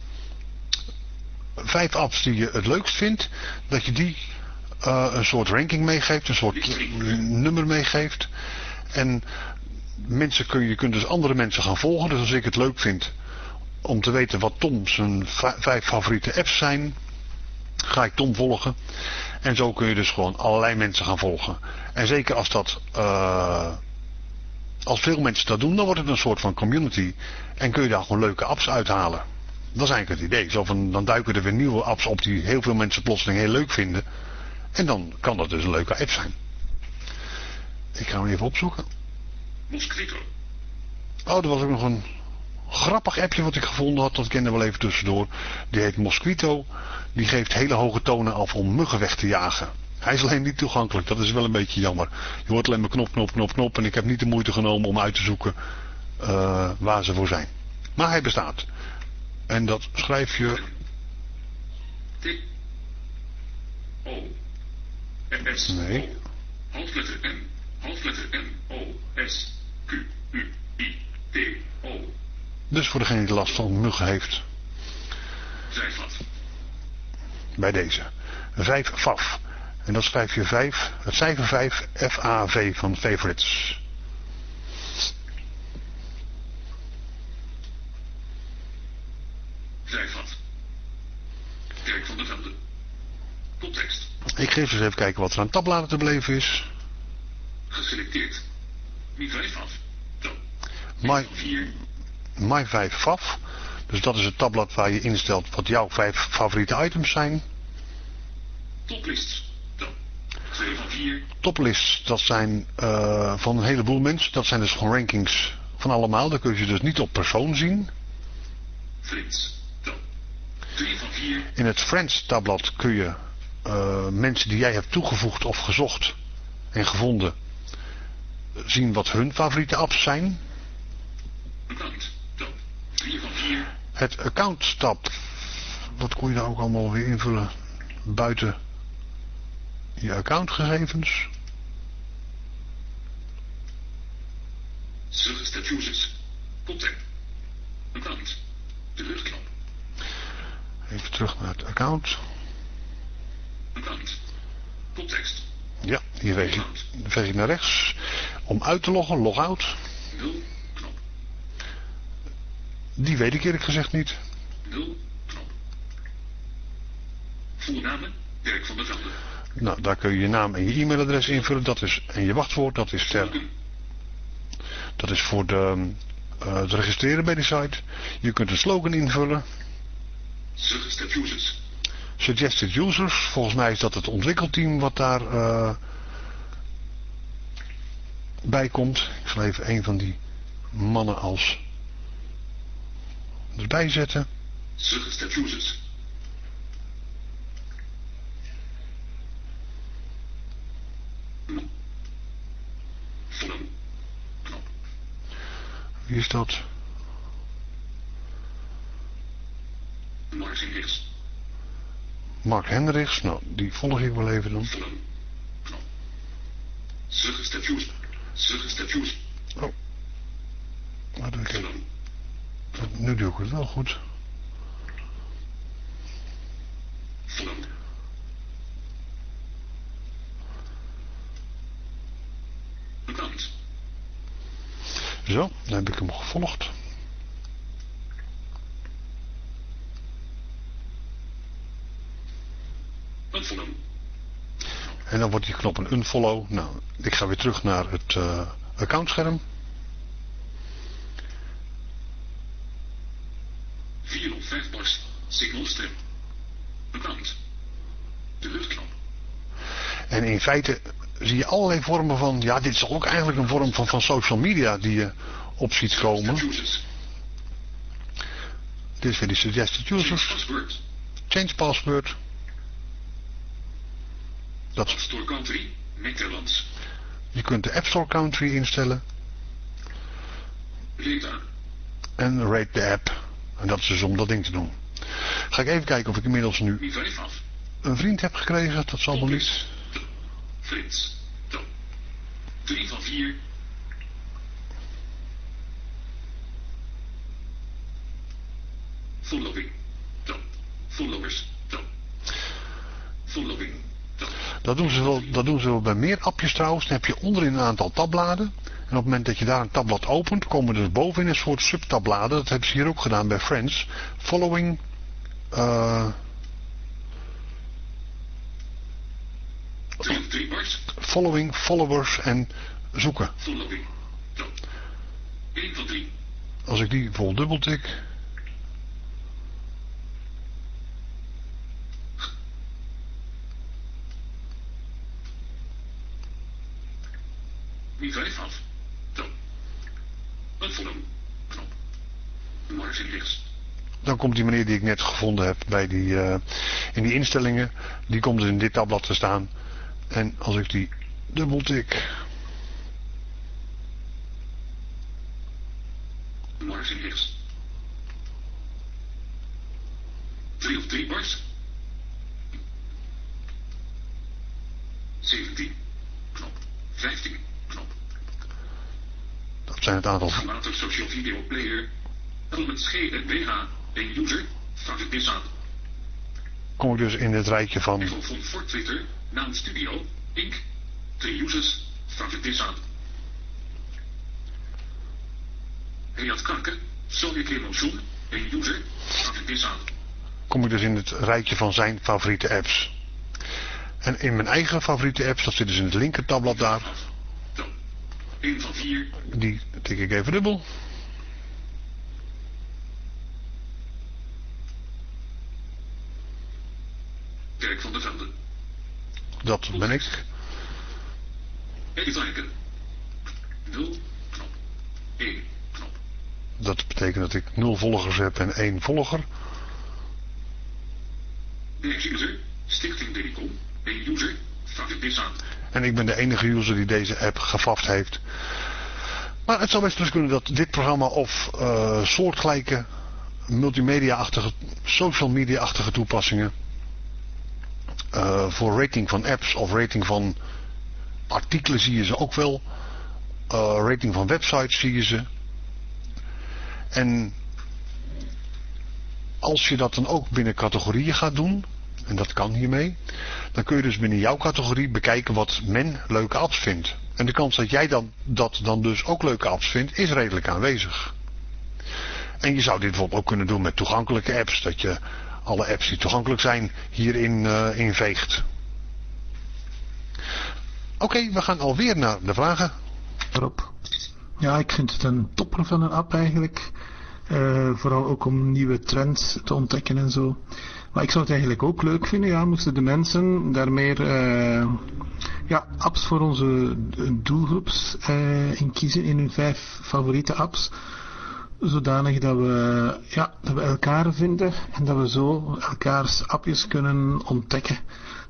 vijf apps die je het leukst vindt, dat je die eh, een soort ranking meegeeft, een soort nummer meegeeft. En mensen kun, je kunt dus andere mensen gaan volgen. Dus als ik het leuk vind om te weten wat Tom zijn vijf favoriete apps zijn, ga ik Tom volgen. En zo kun je dus gewoon allerlei mensen gaan volgen. En zeker als dat... eh, als veel mensen dat doen, dan wordt het een soort van community. En kun je daar gewoon leuke apps uithalen. Dat is eigenlijk het idee. Zo van, dan duiken er weer nieuwe apps op die heel veel mensen plotseling heel leuk vinden. En dan kan dat dus een leuke app zijn. Ik ga hem even opzoeken. Mosquito. Oh, er was ook nog een grappig appje wat ik gevonden had. Dat kende wel even tussendoor. Die heet Mosquito. Die geeft hele hoge tonen af om muggen weg te jagen. Hij is alleen niet toegankelijk. Dat is wel een beetje jammer. Je hoort alleen maar knop, knop, knop, knop. En ik heb niet de moeite genomen om uit te zoeken eh, waar ze voor zijn. Maar hij bestaat. En dat schrijf je... T. O. S. Nee. Hoofdletter M. Hoofdletter M. O. S. Q. U. I. T. O. Dus voor degene die last van muggen heeft. Zijvat. Bij deze. 5 FAF. En dat schrijf je 5. Het cijfer 5 FAV van favorites. Zijvat. Kerk van de Velde. Context. Ik geef eens even kijken wat er aan tabbladen te beleven is. Geselecteerd. Mi 5 af. Zo. My, 4. My 5 FAF. Dus dat is het tabblad waar je instelt wat jouw vijf favoriete items zijn. Toplists. Zo. 2 van 4. Toplists, dat zijn eh, van een heleboel mensen. Dat zijn dus gewoon rankings van allemaal. Daar kun je dus niet op persoon zien. Friends. Zo. 3 van 4. In het Friends tabblad kun je eh, mensen die jij hebt toegevoegd of gezocht en gevonden zien wat hun favoriete apps zijn. Account. Zo. 4 van 4. Het account tab, wat kon je daar ook allemaal weer invullen buiten je accountgegevens. Suggested users. Contact. Account. Terugknop. Even terug naar het account. Account. Context. Ja, hier veeg veeg je naar rechts. Om uit te loggen, logout. 0. Die weet ik eerlijk gezegd niet. 0. Knop. Voornamen. Dirk van der Velde. Nou, daar kun je je naam en je e-mailadres invullen. Dat is, en je wachtwoord, dat is, ter, dat is voor de, eh, het registreren bij de site. Je kunt een slogan invullen. Suggested users. Suggested users. Volgens mij is dat het ontwikkelteam wat daar eh, bij komt. Ik zal even een van die mannen als erbij zetten. Suggested. Wie is dat? Mark Hendricks. Mark Hendricks, nou, die volg ik wel even dan. Suggested user. Suggested user. Oh. Laten we kijken. Nu doe ik het wel goed. Zo, dan heb ik hem gevolgd. Unfollow. En dan wordt die knop een unfollow. Nou, ik ga weer terug naar het eh, accountscherm. 405 bars. Signal strip. Account. De luchtknop. En in feite zie je allerlei vormen van... Ja, dit is ook eigenlijk een vorm van, van social media die je op ziet komen. Dit is weer die suggested Change users. password. Change password. Dat, App Store Country. Nederlands. je kunt de App Store country instellen. En rate de app. En dat is dus om dat ding te doen. Ga ik even kijken of ik inmiddels nu Mi 5 af. een vriend heb gekregen. Dat zal wel niet. Frits. Top. 3 van 4. Following. Top. Followers. Top. Following. Dat doen, ze wel, dat doen ze wel bij meer appjes trouwens. Dan heb je onderin een aantal tabbladen. En op het moment dat je daar een tabblad opent, komen er bovenin een soort subtabbladen. Dat hebben ze hier ook gedaan bij Friends. Following. eh 3 3 bars. Following, followers en zoeken. Following. Top. 1 van 3. Als ik die vol dubbeltik. Mi 5 af. Top. Unfollow. Knop. Margin rechts. Dan komt die meneer die ik net gevonden heb bij die, eh, in die instellingen. Die komt dus in dit tabblad te staan. En als ik die dubbeltik. Margin rechts. 3 of 3 bars. 17. Knop. 15. Knop. Dat zijn het aantal. Later social video player. Elements G en BH. Een user. Fout is aan. Kom ik dus in het rijtje van voor Twitter. Naam Studio. Inc. Twee users. Aan. Riyad Kanker. Sonic Emotion. Een user. Aan. kom ik dus in het rijtje van zijn favoriete apps. En in mijn eigen favoriete apps, dat zit dus in het linker tabblad daar. Top. 1 van 4. Die tik ik even dubbel. Dirk van der Velde. Dat ben ik. 0. 1. Dat betekent dat ik nul volgers heb en één volger. Next user. Stichting Dedicom. En ik ben de enige user die deze app gefaft heeft. Maar het zou best dus kunnen dat dit programma of eh, soortgelijke multimedia-achtige, social media-achtige toepassingen eh, voor rating van apps of rating van artikelen zie je ze ook wel. Eh, rating van websites zie je ze. En als je dat dan ook binnen categorieën gaat doen, en dat kan hiermee, dan kun je dus binnen jouw categorie bekijken wat men leuke apps vindt. En de kans dat jij dan, dat dan dus ook leuke apps vindt, is redelijk aanwezig. En je zou dit bijvoorbeeld ook kunnen doen met toegankelijke apps, dat je alle apps die toegankelijk zijn hierin eh inveegt. Oké, we gaan alweer naar de vragen. erop. Ja, ik vind het een topper van een app eigenlijk. Eh, vooral ook om nieuwe trends te ontdekken en zo. Maar ik zou het eigenlijk ook leuk vinden, ja, moesten de mensen daar meer eh, ja, apps voor onze doelgroeps in kiezen in hun vijf favoriete apps. Zodanig dat we, ja, dat we elkaar vinden en dat we zo elkaars appjes kunnen ontdekken.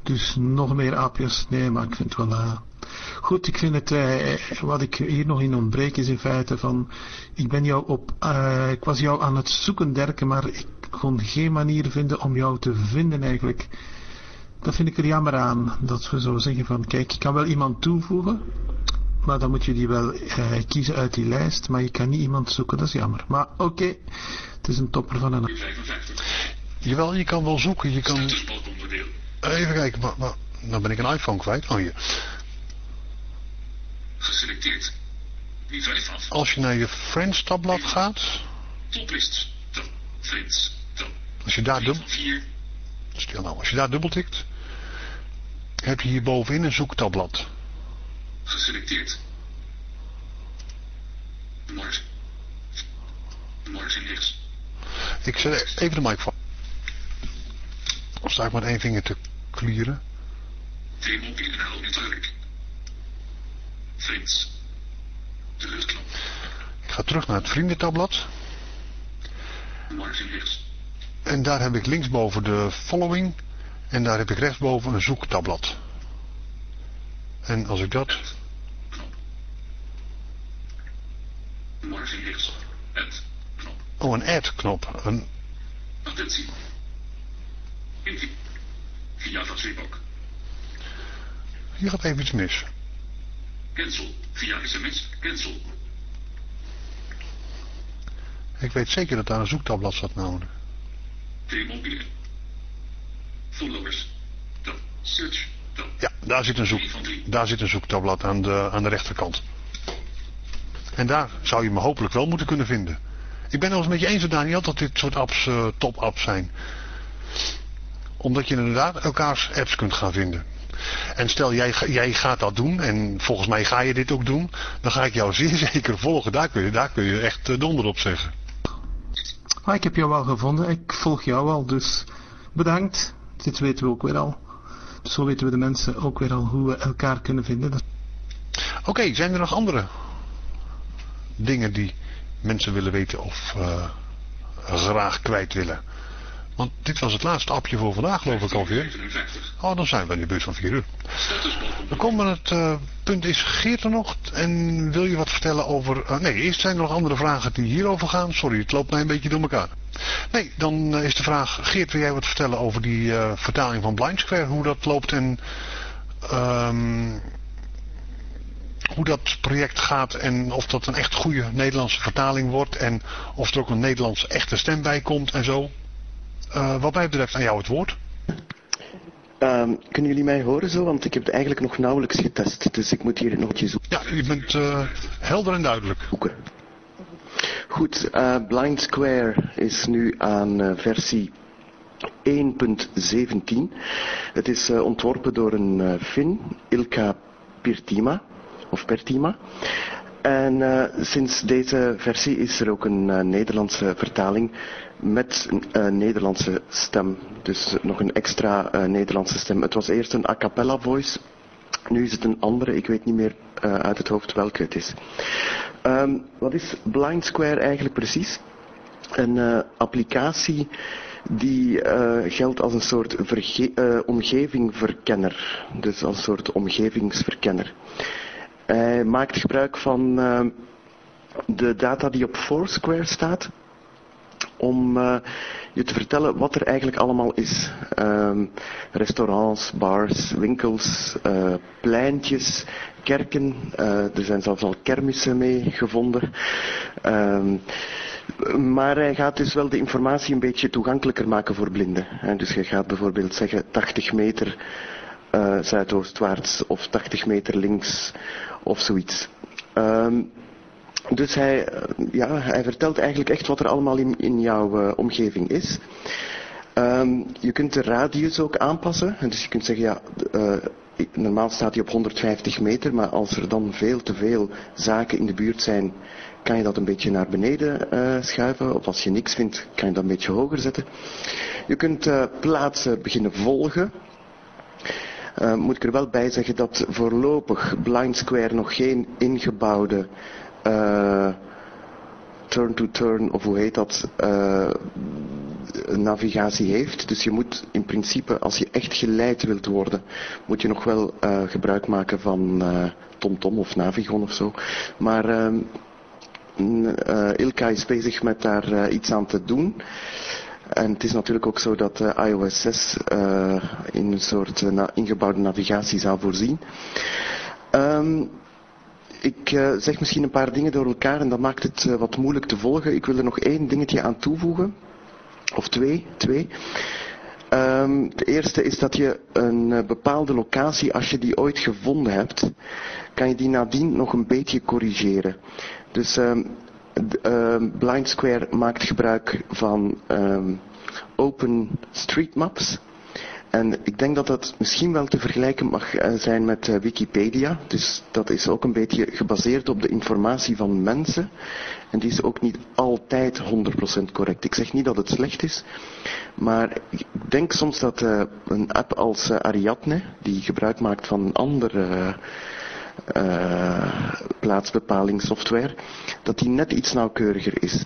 Dus nog meer appjes, nee, maar ik vind het wel, eh, Goed, ik vind het, uh, wat ik hier nog in ontbreek is in feite van, ik ben jou op, uh, ik was jou aan het zoeken derken, maar ik kon geen manier vinden om jou te vinden eigenlijk. Dat vind ik er jammer aan, dat we zo zeggen van, kijk, ik kan wel iemand toevoegen, maar dan moet je die wel uh, kiezen uit die lijst, maar je kan niet iemand zoeken, dat is jammer. Maar oké, okay, het is een topper van een... Jawel, je kan wel zoeken, je kan... Even kijken, maar, maar, nou ben ik een iPhone kwijt. Oh, hier. Geselecteerd. Wie 5 af. Als je naar je Friends tabblad gaat... Toplist. Tab. Friends. Tab. Als je daar dubbel... Stil nou, als je daar dubbel tikt... heb je hier bovenin een zoektabblad. Geselecteerd. Mars. Mars in rechts. Ik zet even de mic van. Of sta ik met één vinger te klieren? Thema op inhoud natuurlijk. Vriends. De luchtknop. Ik ga terug naar het vriendentabblad. Margin rechts. En daar heb ik linksboven de following. En daar heb ik rechtsboven een zoektabblad. En als ik dat... Oh, een add knop. Een... Attentie. Via Tweebok. Hier gaat even iets mis. Cancel. Via sms. Cancel. Ik weet zeker dat daar een zoektabblad zat namelijk. T-mobiele. Followers. Tab. Search. Ja, daar zit een, zoek, daar zit een zoektabblad aan de, aan de rechterkant. En daar zou je me hopelijk wel moeten kunnen vinden. Ik ben het eens met je eens, Daniel, dat dit soort apps uh, top-apps zijn. Omdat je inderdaad elkaars apps kunt gaan vinden. En stel jij, jij gaat dat doen en volgens mij ga je dit ook doen. Dan ga ik jou zeer zeker volgen. Daar kun je, daar kun je echt uh, donder op zeggen. Maar ik heb jou wel gevonden. Ik volg jou al. Dus bedankt. Dit weten we ook weer al. Zo weten we de mensen ook weer al hoe we elkaar kunnen vinden. Oké, zijn er nog andere dingen die mensen willen weten of uh, graag kwijt willen? Want dit was het laatste appje voor vandaag, geloof ik alweer. Oh, dan zijn we in de buurt van 4 uur. Dan komen we het uh, punt is, Geert er nog? En wil je wat vertellen over... Uh, nee, eerst zijn er nog andere vragen die hierover gaan. Sorry, het loopt mij een beetje door elkaar. Nee, dan uh, is de vraag... Geert, wil jij wat vertellen over die vertaling van Blind Square? Hoe dat loopt en... Um, hoe dat project gaat en of dat een echt goede Nederlandse vertaling wordt. En of er ook een Nederlandse echte stem bij komt en zo. Uh, wat mij betreft aan jou het woord. Um, kunnen jullie mij horen zo? Want ik heb het eigenlijk nog nauwelijks getest. Dus ik moet hier nog iets zoeken. Ja, je bent uh, helder en duidelijk. Zoeken. Goed, uh, Blind Square is nu aan versie 1.17. Het is ontworpen door een Fin, Ilka Pirtima. Of Pertima. En uh, sinds deze versie is er ook een uh, Nederlandse vertaling met een uh, Nederlandse stem. Dus nog een extra Nederlandse stem. Het was eerst een a cappella voice. Nu is het een andere, ik weet niet meer uit het hoofd welke het is. Um, wat is Blind Square eigenlijk precies? Een applicatie die geldt als een soort omgevingverkenner. Dus als een soort omgevingsverkenner. Hij maakt gebruik van uh, de data die op Foursquare staat om uh, je te vertellen wat er eigenlijk allemaal is. Um, restaurants, bars, winkels, uh, pleintjes, kerken. er zijn zelfs al kermissen mee gevonden. Um, maar hij gaat dus wel de informatie een beetje toegankelijker maken voor blinden. Dus je gaat bijvoorbeeld zeggen 80 meter uh, zuidoostwaarts of 80 meter links of zoiets. Um, dus hij, ja, hij vertelt eigenlijk echt wat er allemaal in, in jouw uh, omgeving is. Um, je kunt de radius ook aanpassen. Dus je kunt zeggen, ja, normaal staat hij op 150 meter, maar als er dan veel te veel zaken in de buurt zijn, kan je dat een beetje naar beneden schuiven. Of als je niks vindt, kan je dat een beetje hoger zetten. Je kunt plaatsen beginnen volgen. Uh, moet ik er wel bij zeggen dat voorlopig Blind Square nog geen ingebouwde uh, turn-to-turn, of hoe heet dat, uh, navigatie heeft. Dus je moet in principe, als je echt geleid wilt worden, moet je nog wel gebruik maken van TomTom of Navigon of zo. Maar ehm, Ilka is bezig met daar iets aan te doen. En het is natuurlijk ook zo dat uh, iOS 6 uh, in een soort uh, ingebouwde navigatie zou voorzien. Um, ik zeg misschien een paar dingen door elkaar en dat maakt het wat moeilijk te volgen. Ik wil er nog één dingetje aan toevoegen. Of twee, twee. Um, het eerste is dat je een bepaalde locatie, als je die ooit gevonden hebt, kan je die nadien nog een beetje corrigeren. Dus um, Blind Square maakt gebruik van OpenStreetMaps. En ik denk dat dat misschien wel te vergelijken mag eh, zijn met eh, Wikipedia. Dus dat is ook een beetje gebaseerd op de informatie van mensen. En die is ook niet altijd 100% correct. Ik zeg niet dat het slecht is. Maar ik denk soms dat uh, een app als uh, Ariadne, die gebruik maakt van andere uh, plaatsbepalingssoftware, dat die net iets nauwkeuriger is.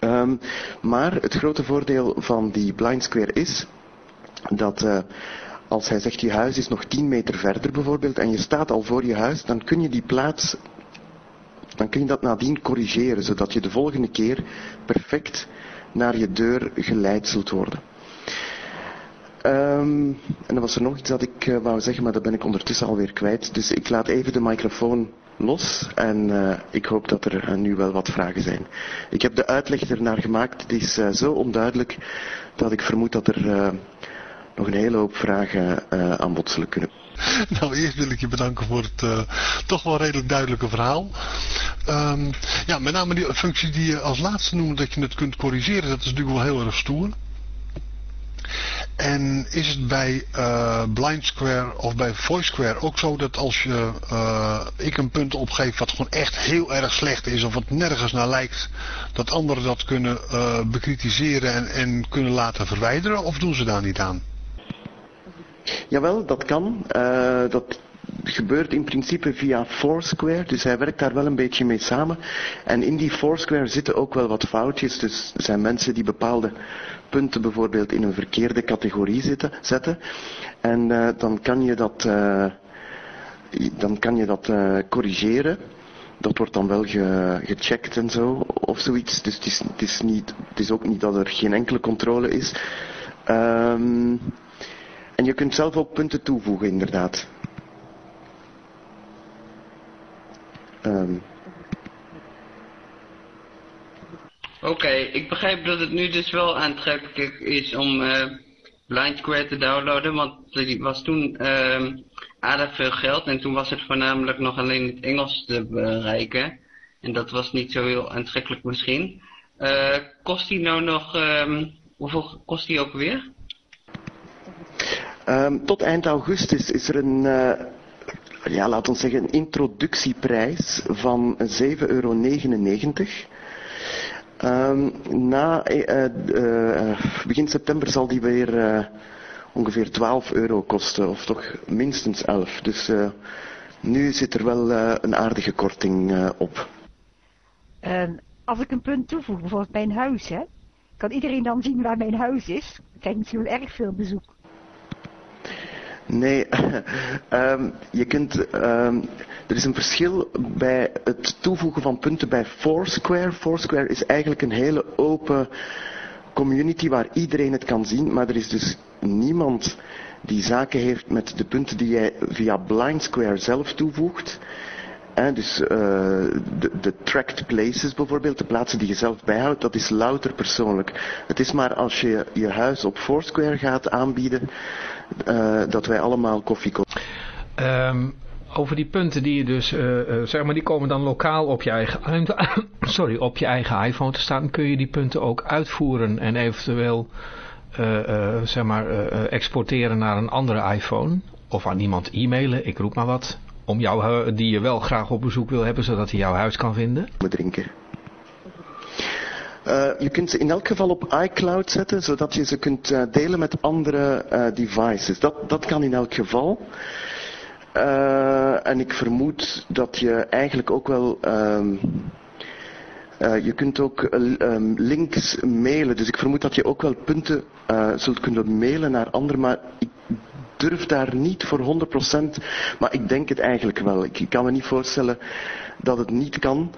Um, maar het grote voordeel van die Blind Square is dat uh, als hij zegt je huis is nog 10 meter verder bijvoorbeeld en je staat al voor je huis, dan kun je die plaats, dan kun je dat nadien corrigeren, zodat je de volgende keer perfect naar je deur geleid zult worden. Um, en dan was er nog iets dat ik uh, wou zeggen, maar dat ben ik ondertussen alweer kwijt. Dus ik laat even de microfoon los en uh, ik hoop dat er uh, nu wel wat vragen zijn. Ik heb de uitleg ernaar gemaakt, het is zo onduidelijk dat ik vermoed dat er nog een hele hoop vragen aan bod zullen kunnen. Nou, eerst wil ik je bedanken voor het toch wel redelijk duidelijke verhaal. Um, ja, met name die functie die je als laatste noemde, dat je het kunt corrigeren, dat is natuurlijk wel heel erg stoer. En is het bij uh, Blind Square of bij Voice Square ook zo dat als je, uh, ik een punt opgeef wat gewoon echt heel erg slecht is of wat nergens naar lijkt, dat anderen dat kunnen uh, bekritiseren en, en kunnen laten verwijderen of doen ze daar niet aan? Jawel, dat kan. Dat gebeurt in principe via Foursquare, dus hij werkt daar wel een beetje mee samen. En in die Foursquare zitten ook wel wat foutjes, dus er zijn mensen die bepaalde punten bijvoorbeeld in een verkeerde categorie zitten, zetten. En uh, dan kan je dat, uh, dan kan je dat corrigeren. Dat wordt dan wel ge, gecheckt en zo, of zoiets. Dus het is, het is, niet, het is ook niet dat er geen enkele controle is. Um, en je kunt zelf ook punten toevoegen, inderdaad. Um. Oké, ik begrijp dat het nu dus wel aantrekkelijk is om uh, Blind Square te downloaden, want er was toen uh, aardig veel geld en toen was het voornamelijk nog alleen het Engels te bereiken. En dat was niet zo heel aantrekkelijk misschien. Uh, kost die nou nog, um, hoeveel kost die ook weer? Um, tot eind augustus is er een, uh, ja, laten we zeggen, een introductieprijs van 7,99 euro. Um, na uh, uh, begin september zal die weer ongeveer 12 euro kosten, of toch minstens 11. Dus nu zit er wel een aardige korting op. Um, als ik een punt toevoeg, bijvoorbeeld mijn huis, hè, kan iedereen dan zien waar mijn huis is? Ik krijg misschien wel erg veel bezoek. Nee, um, je kunt, um, er is een verschil bij het toevoegen van punten bij Foursquare. Foursquare is eigenlijk een hele open community waar iedereen het kan zien, maar er is dus niemand die zaken heeft met de punten die jij via Blind Square zelf toevoegt. En dus uh, de, de, tracked places bijvoorbeeld, de plaatsen die je zelf bijhoudt, dat is louter persoonlijk. Het is maar als je je huis op Foursquare gaat aanbieden, uh, dat wij allemaal koffie kopen. Um, over die punten die je dus, uh, zeg maar, die komen dan lokaal op je eigen, sorry, op je eigen iPhone te staan. Kun je die punten ook uitvoeren en eventueel, zeg maar, exporteren naar een andere iPhone? Of aan iemand e-mailen, ik roep maar wat om jou, die je wel graag op bezoek wil hebben, zodat hij jouw huis kan vinden? Drinken. Uh, je kunt ze in elk geval op iCloud zetten, zodat je ze kunt uh, delen met andere uh, devices. Dat, dat kan in elk geval. en ik vermoed dat je eigenlijk ook wel um, Eh, je kunt ook ehm, links mailen, dus ik vermoed dat je ook wel punten zult kunnen mailen naar anderen, maar ik durf daar niet voor 100%, maar ik denk het eigenlijk wel. Ik, kan me niet voorstellen dat het niet kan,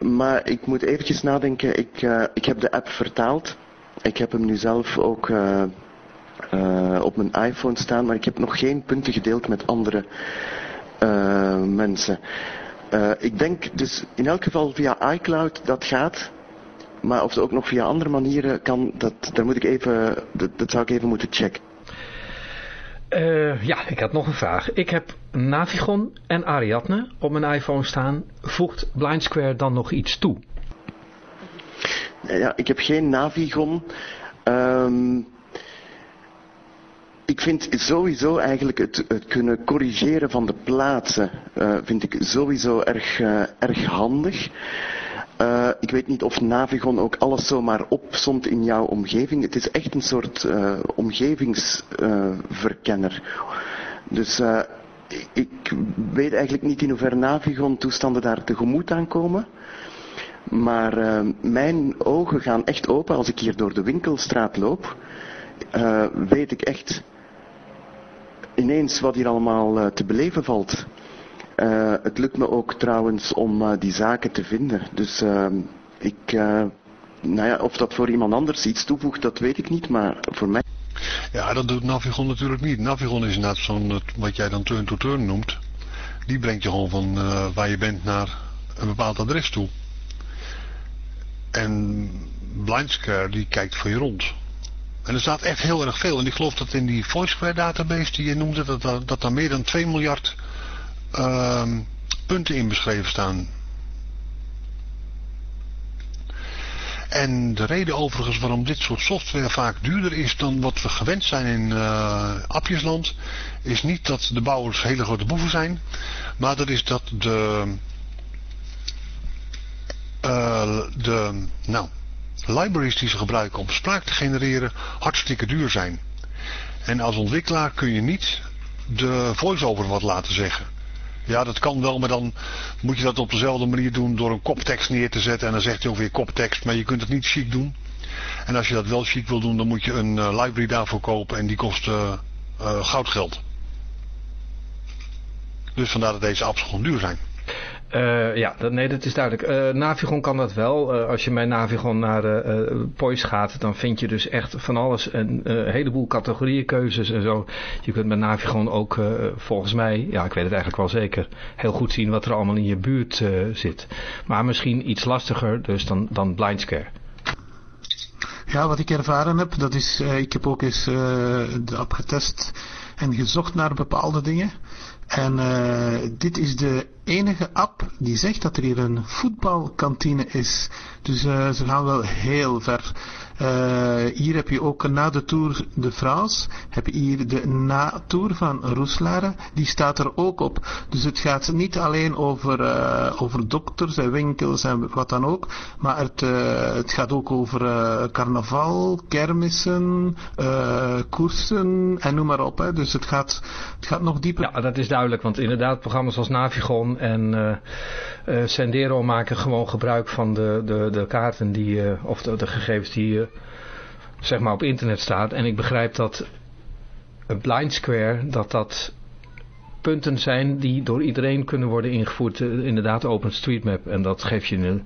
maar ik moet eventjes nadenken. Ik, ik heb de app vertaald. Ik heb hem nu zelf ook op mijn iPhone staan, maar ik heb nog geen punten gedeeld met andere mensen. Ik denk dus in elk geval via iCloud dat gaat. Maar of het ook nog via andere manieren kan, dat, daar moet ik even, dat, dat zou ik even moeten checken. Ja, ik had nog een vraag. Ik heb Navigon en Ariadne op mijn iPhone staan. Voegt Blind Square dan nog iets toe? Ja, ik heb geen Navigon. Um, ik vind sowieso eigenlijk het, het, kunnen corrigeren van de plaatsen, uh, vind ik sowieso erg, uh, erg handig. Uh, ik weet niet of Navigon ook alles zomaar opzond in jouw omgeving. Het is echt een soort omgevingsverkenner. dus ik weet eigenlijk niet in hoeverre Navigon toestanden daar tegemoet aankomen. Maar mijn ogen gaan echt open als ik hier door de winkelstraat loop. weet ik echt ineens wat hier allemaal uh, te beleven valt. Het lukt me ook trouwens om die zaken te vinden. Dus ik, nou ja, of dat voor iemand anders iets toevoegt, dat weet ik niet, maar voor mij... Ja, dat doet Navigon natuurlijk niet. Navigon is inderdaad zo'n, wat jij dan turn-to-turn -turn noemt. Die brengt je gewoon van waar je bent naar een bepaald adres toe. En Blindscare die kijkt voor je rond. En er staat echt heel erg veel. En ik geloof dat in die Foursquare database die je noemde, dat, dat, daar meer dan 2 miljard uh, punten in beschreven staan. En de reden overigens waarom dit soort software vaak duurder is dan wat we gewend zijn in uh, Appjesland, is niet dat de bouwers hele grote boeven zijn, maar dat is dat de, uh, de nou, libraries die ze gebruiken om spraak te genereren hartstikke duur zijn. En als ontwikkelaar kun je niet de voice-over wat laten zeggen. Ja, dat kan wel, maar dan moet je dat op dezelfde manier doen door een koptekst neer te zetten. En dan zegt hij ook koptekst, maar je kunt het niet chic doen. En als je dat wel chic wil doen, dan moet je een uh, library daarvoor kopen en die kost uh, uh, goudgeld. Dus vandaar dat deze apps gewoon duur zijn. Uh, ja, nee, dat is duidelijk. Uh, Navigon kan dat wel. Uh, als je bij Navigon naar Poise gaat, dan vind je dus echt van alles. Een heleboel categorieën keuzes en zo. Je kunt bij Navigon ook, volgens mij, ja, ik weet het eigenlijk wel zeker, heel goed zien wat er allemaal in je buurt zit. Maar misschien iets lastiger dus dan, dan Blindscare. Ja, wat ik ervaren heb, dat is, ik heb ook eens getest en gezocht naar bepaalde dingen. En uh, dit is de enige app die zegt dat er hier een voetbalkantine is. Dus uh, ze gaan wel heel ver. Uh, hier heb je ook na de Tour de France, heb je hier de na-tour van Roeslaren, die staat er ook op. Dus het gaat niet alleen over, uh, over dokters en winkels en wat dan ook, maar het, uh, het gaat ook over carnaval, kermissen, koersen en noem maar op. Hè. Dus het gaat, het gaat nog dieper. Ja, dat is duidelijk, want inderdaad programma's als Navigon en Sendero maken gewoon gebruik van de, de, de kaarten die, of de, de gegevens die zeg maar op internet staat. En ik begrijp dat een blind square, dat dat punten zijn die door iedereen kunnen worden ingevoerd. Eh, inderdaad OpenStreetMap. En dat geeft je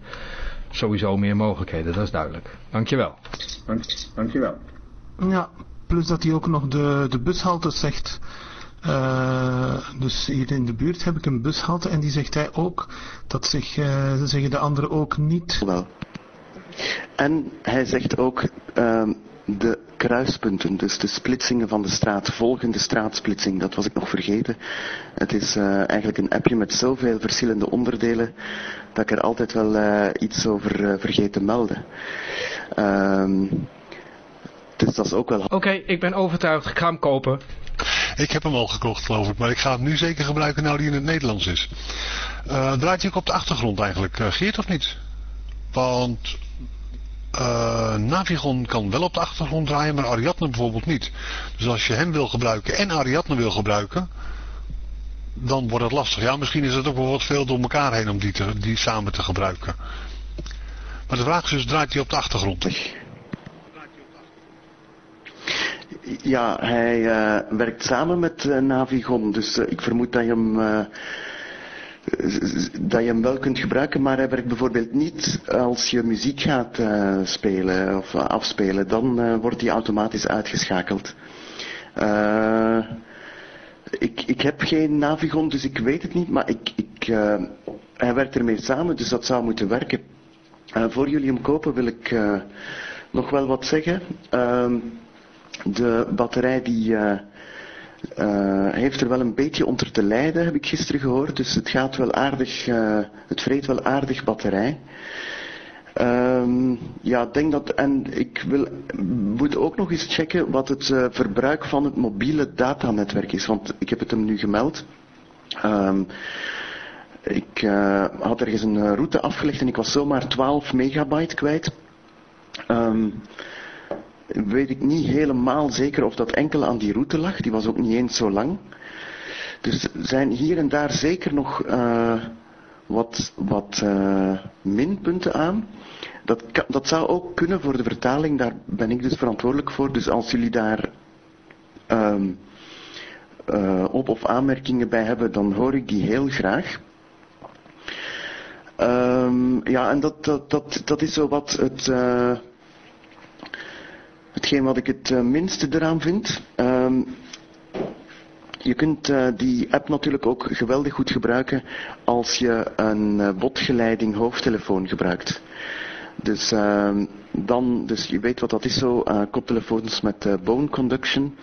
sowieso meer mogelijkheden, dat is duidelijk. Dankjewel. Dank, dankjewel. Ja, plus dat hij ook nog de, de bushalte zegt. Uh, dus hier in de buurt heb ik een bushalte en die zegt hij ook. Dat zeg, uh, zeggen de anderen ook niet. Wel. En hij zegt ook uh, de kruispunten, dus de splitsingen van de straat, volgende straatsplitsing, dat was ik nog vergeten. Het is uh, eigenlijk een appje met zoveel verschillende onderdelen dat ik er altijd wel uh, iets over uh, vergeet te melden. Ehm, dus dat is ook wel... Oké, ik ben overtuigd, ik ga hem kopen. Ik heb hem al gekocht geloof ik, maar ik ga hem nu zeker gebruiken nou die in het Nederlands is. draait hij ook op de achtergrond eigenlijk, Geert of niet? Want uh, Navigon kan wel op de achtergrond draaien, maar Ariadne bijvoorbeeld niet. Dus als je hem wil gebruiken en Ariadne wil gebruiken, dan wordt het lastig. Ja, misschien is het ook wel wat veel door elkaar heen om die, te, die samen te gebruiken. Maar de vraag is dus, draait hij op de achtergrond? Ja, hij uh, werkt samen met uh, Navigon, dus ik vermoed dat je hem dat je hem wel kunt gebruiken, maar hij werkt bijvoorbeeld niet als je muziek gaat spelen of afspelen, dan wordt hij automatisch uitgeschakeld. ik, ik heb geen Navigon, dus ik weet het niet, maar ik, ik, hij werkt ermee samen, dus dat zou moeten werken. voor jullie hem kopen wil ik nog wel wat zeggen. Ehm, de batterij die uh, uh, heeft er wel een beetje onder te lijden, heb ik gisteren gehoord. Dus het gaat wel aardig, uh, het vreet wel aardig batterij. Um, ja, denk dat, en ik wil, moet ook nog eens checken wat het verbruik van het mobiele datanetwerk is, want ik heb het hem nu gemeld. Um, ik had ergens een route afgelegd en ik was zomaar 12 megabyte kwijt. Um, weet ik niet helemaal zeker of dat enkel aan die route lag. Die was ook niet eens zo lang. Dus er zijn hier en daar zeker nog uh, wat, wat uh, minpunten aan. Dat, dat zou ook kunnen voor de vertaling, daar ben ik dus verantwoordelijk voor. Dus als jullie daar um, uh, op of aanmerkingen bij hebben, dan hoor ik die heel graag. Um, ja, en dat, dat, dat, dat is zo wat het hetgeen wat ik het uh, minste eraan vind. Um, je kunt uh, die app natuurlijk ook geweldig goed gebruiken als je een uh, botgeleiding hoofdtelefoon gebruikt. Dus, uh, dan, dus je weet wat dat is zo, koptelefoons met bone conduction.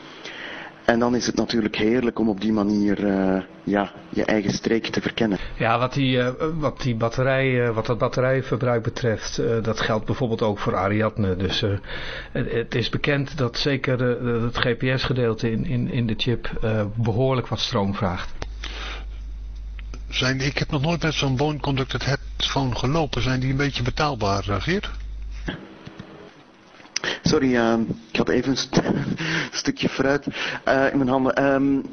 En dan is het natuurlijk heerlijk om op die manier uh, ja, je eigen streek te verkennen. Ja, wat, die, uh, wat, die batterij, uh, wat dat batterijverbruik betreft, dat geldt bijvoorbeeld ook voor Ariadne. Dus het, het, is bekend dat zeker het GPS-gedeelte in, in, in de chip behoorlijk wat stroom vraagt. Zijn, ik heb nog nooit met zo'n bone conducted headphone gelopen. Zijn die een beetje betaalbaar, Geert? Sorry, uh, ik had even een st stukje fruit uh, in mijn handen. Um,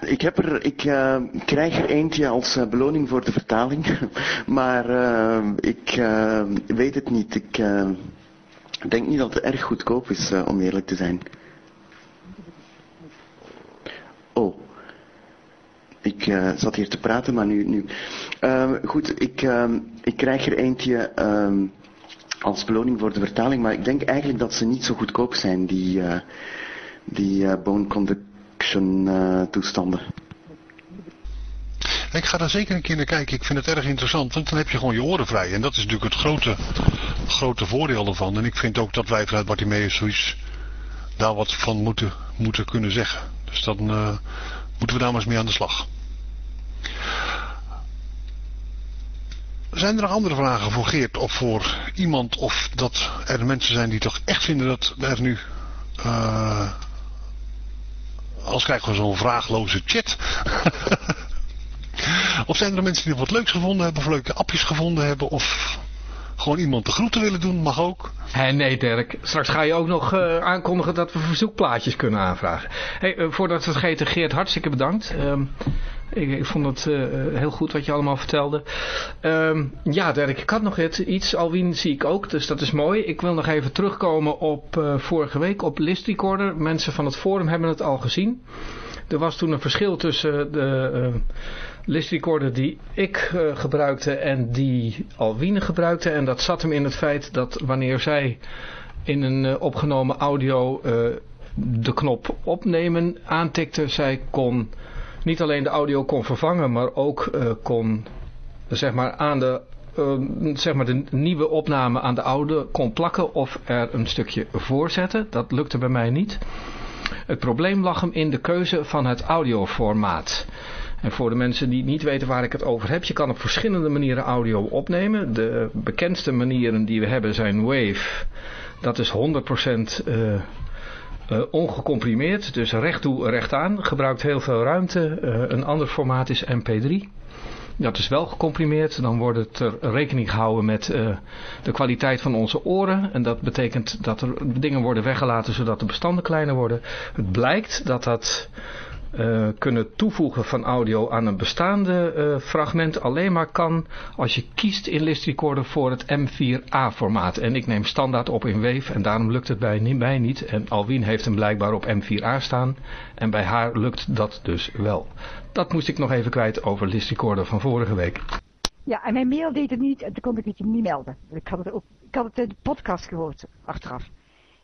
ik, heb er, ik uh, krijg er eentje als uh, beloning voor de vertaling, maar ik weet het niet. Ik denk niet dat het erg goedkoop is, om eerlijk te zijn. Oh, ik zat hier te praten, maar nu... nu. goed, ik, ik krijg er eentje... als beloning voor de vertaling. Maar ik denk eigenlijk dat ze niet zo goedkoop zijn, die, uh, die uh, bone conduction uh, toestanden. Ik ga daar zeker een keer naar kijken. Ik vind het erg interessant, want dan heb je gewoon je oren vrij. En dat is natuurlijk het grote, grote voordeel ervan. En ik vind ook dat wij vanuit Bartimeus zoiets daar wat van moeten, moeten kunnen zeggen. Dus dan moeten we daar maar eens mee aan de slag. Zijn er nog andere vragen voor Geert of voor iemand of dat er mensen zijn die toch echt vinden dat er nu... Uh, als krijgen we zo'n vraagloze chat. of zijn er mensen die wat leuks gevonden hebben of leuke appjes gevonden hebben of gewoon iemand de groeten willen doen, mag ook. Nee Dirk, straks ga je ook nog uh, aankondigen dat we verzoekplaatjes kunnen aanvragen. Hey, uh, voordat we het vergeten, Geert, hartstikke bedankt. Um, ik, ik, vond het uh, heel goed wat je allemaal vertelde. Um, ja Dirk, ik had nog iets. Alwin zie ik ook, dus dat is mooi. Ik wil nog even terugkomen op vorige week op List Recorder. Mensen van het forum hebben het al gezien. Er was toen een verschil tussen de listrecorder die ik uh, gebruikte en die Alwine gebruikte. En dat zat hem in het feit dat wanneer zij in een uh, opgenomen audio uh, de knop opnemen aantikte, zij kon niet alleen de audio kon vervangen, maar ook kon zeg maar aan de zeg maar de nieuwe opname aan de oude kon plakken of er een stukje voorzetten. Dat lukte bij mij niet. Het probleem lag hem in de keuze van het audioformaat. En voor de mensen die niet weten waar ik het over heb, je kan op verschillende manieren audio opnemen. De bekendste manieren die we hebben zijn Wave. Dat is 100% uh, uh, ongecomprimeerd, dus recht toe, recht aan. Gebruikt heel veel ruimte. Uh, een ander formaat is MP3. Dat is wel gecomprimeerd. Dan wordt het er rekening gehouden met uh, de kwaliteit van onze oren. En dat betekent dat er dingen worden weggelaten zodat de bestanden kleiner worden. Het blijkt dat dat uh, kunnen toevoegen van audio aan een bestaande uh, fragment alleen maar kan als je kiest in List Recorder voor het M4A formaat. En ik neem standaard op in Wave en daarom lukt het bij mij niet. En Alwien heeft hem blijkbaar op M4A staan en bij haar lukt dat dus wel. Dat moest ik nog even kwijt over List Recorder van vorige week. Ja, en mijn mail deed het niet en toen kon ik het niet melden. Ik had het, ook, ik had het in de podcast gehoord achteraf.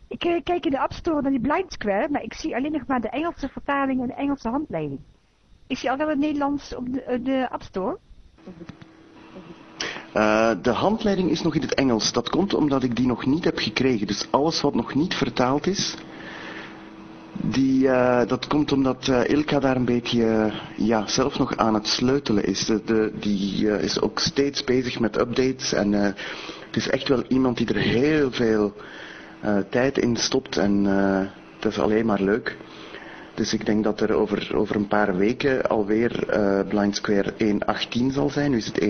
Ik uh, kijk in de App Store naar die Blind Square, maar ik zie alleen nog maar de Engelse vertaling en de Engelse handleiding. Is die al wel het Nederlands op de, de App Store? Uh, de handleiding is nog in het Engels. Dat komt omdat ik die nog niet heb gekregen. Dus alles wat nog niet vertaald is, die, dat komt omdat Ilka daar een beetje ja, zelf nog aan het sleutelen is. De, die is ook steeds bezig met updates en het is echt wel iemand die er heel veel tijd in stopt en uh, dat is alleen maar leuk. Dus ik denk dat er over, over een paar weken alweer uh, Blind Square 1.18 zal zijn. Nu is het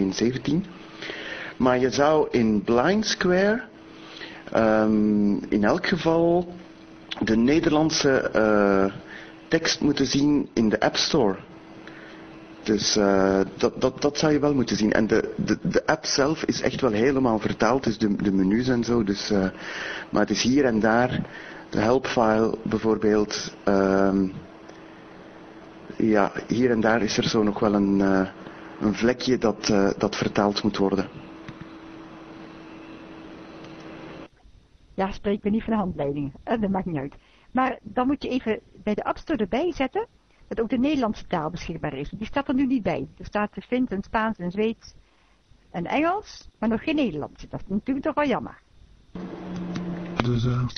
1.17. Maar je zou in Blind Square um, in elk geval de Nederlandse tekst moeten zien in de App Store. Dus uh, dat, dat, zou je wel moeten zien. En de, de, de app zelf is echt wel helemaal vertaald, dus de, menus en zo. Dus, uh, maar het is hier en daar, de helpfile bijvoorbeeld, uh, ja, hier en daar is er zo nog wel een, uh, een vlekje dat, dat vertaald moet worden. Ja, spreek me niet van de handleidingen. Dat maakt niet uit. Maar dan moet je even bij de App Store erbij zetten dat ook de Nederlandse taal beschikbaar is. Die staat er nu niet bij. Er staat Fins en Spaans en Zweeds en Engels, maar nog geen Nederlands. Dat is natuurlijk toch wel jammer. Dus, uh,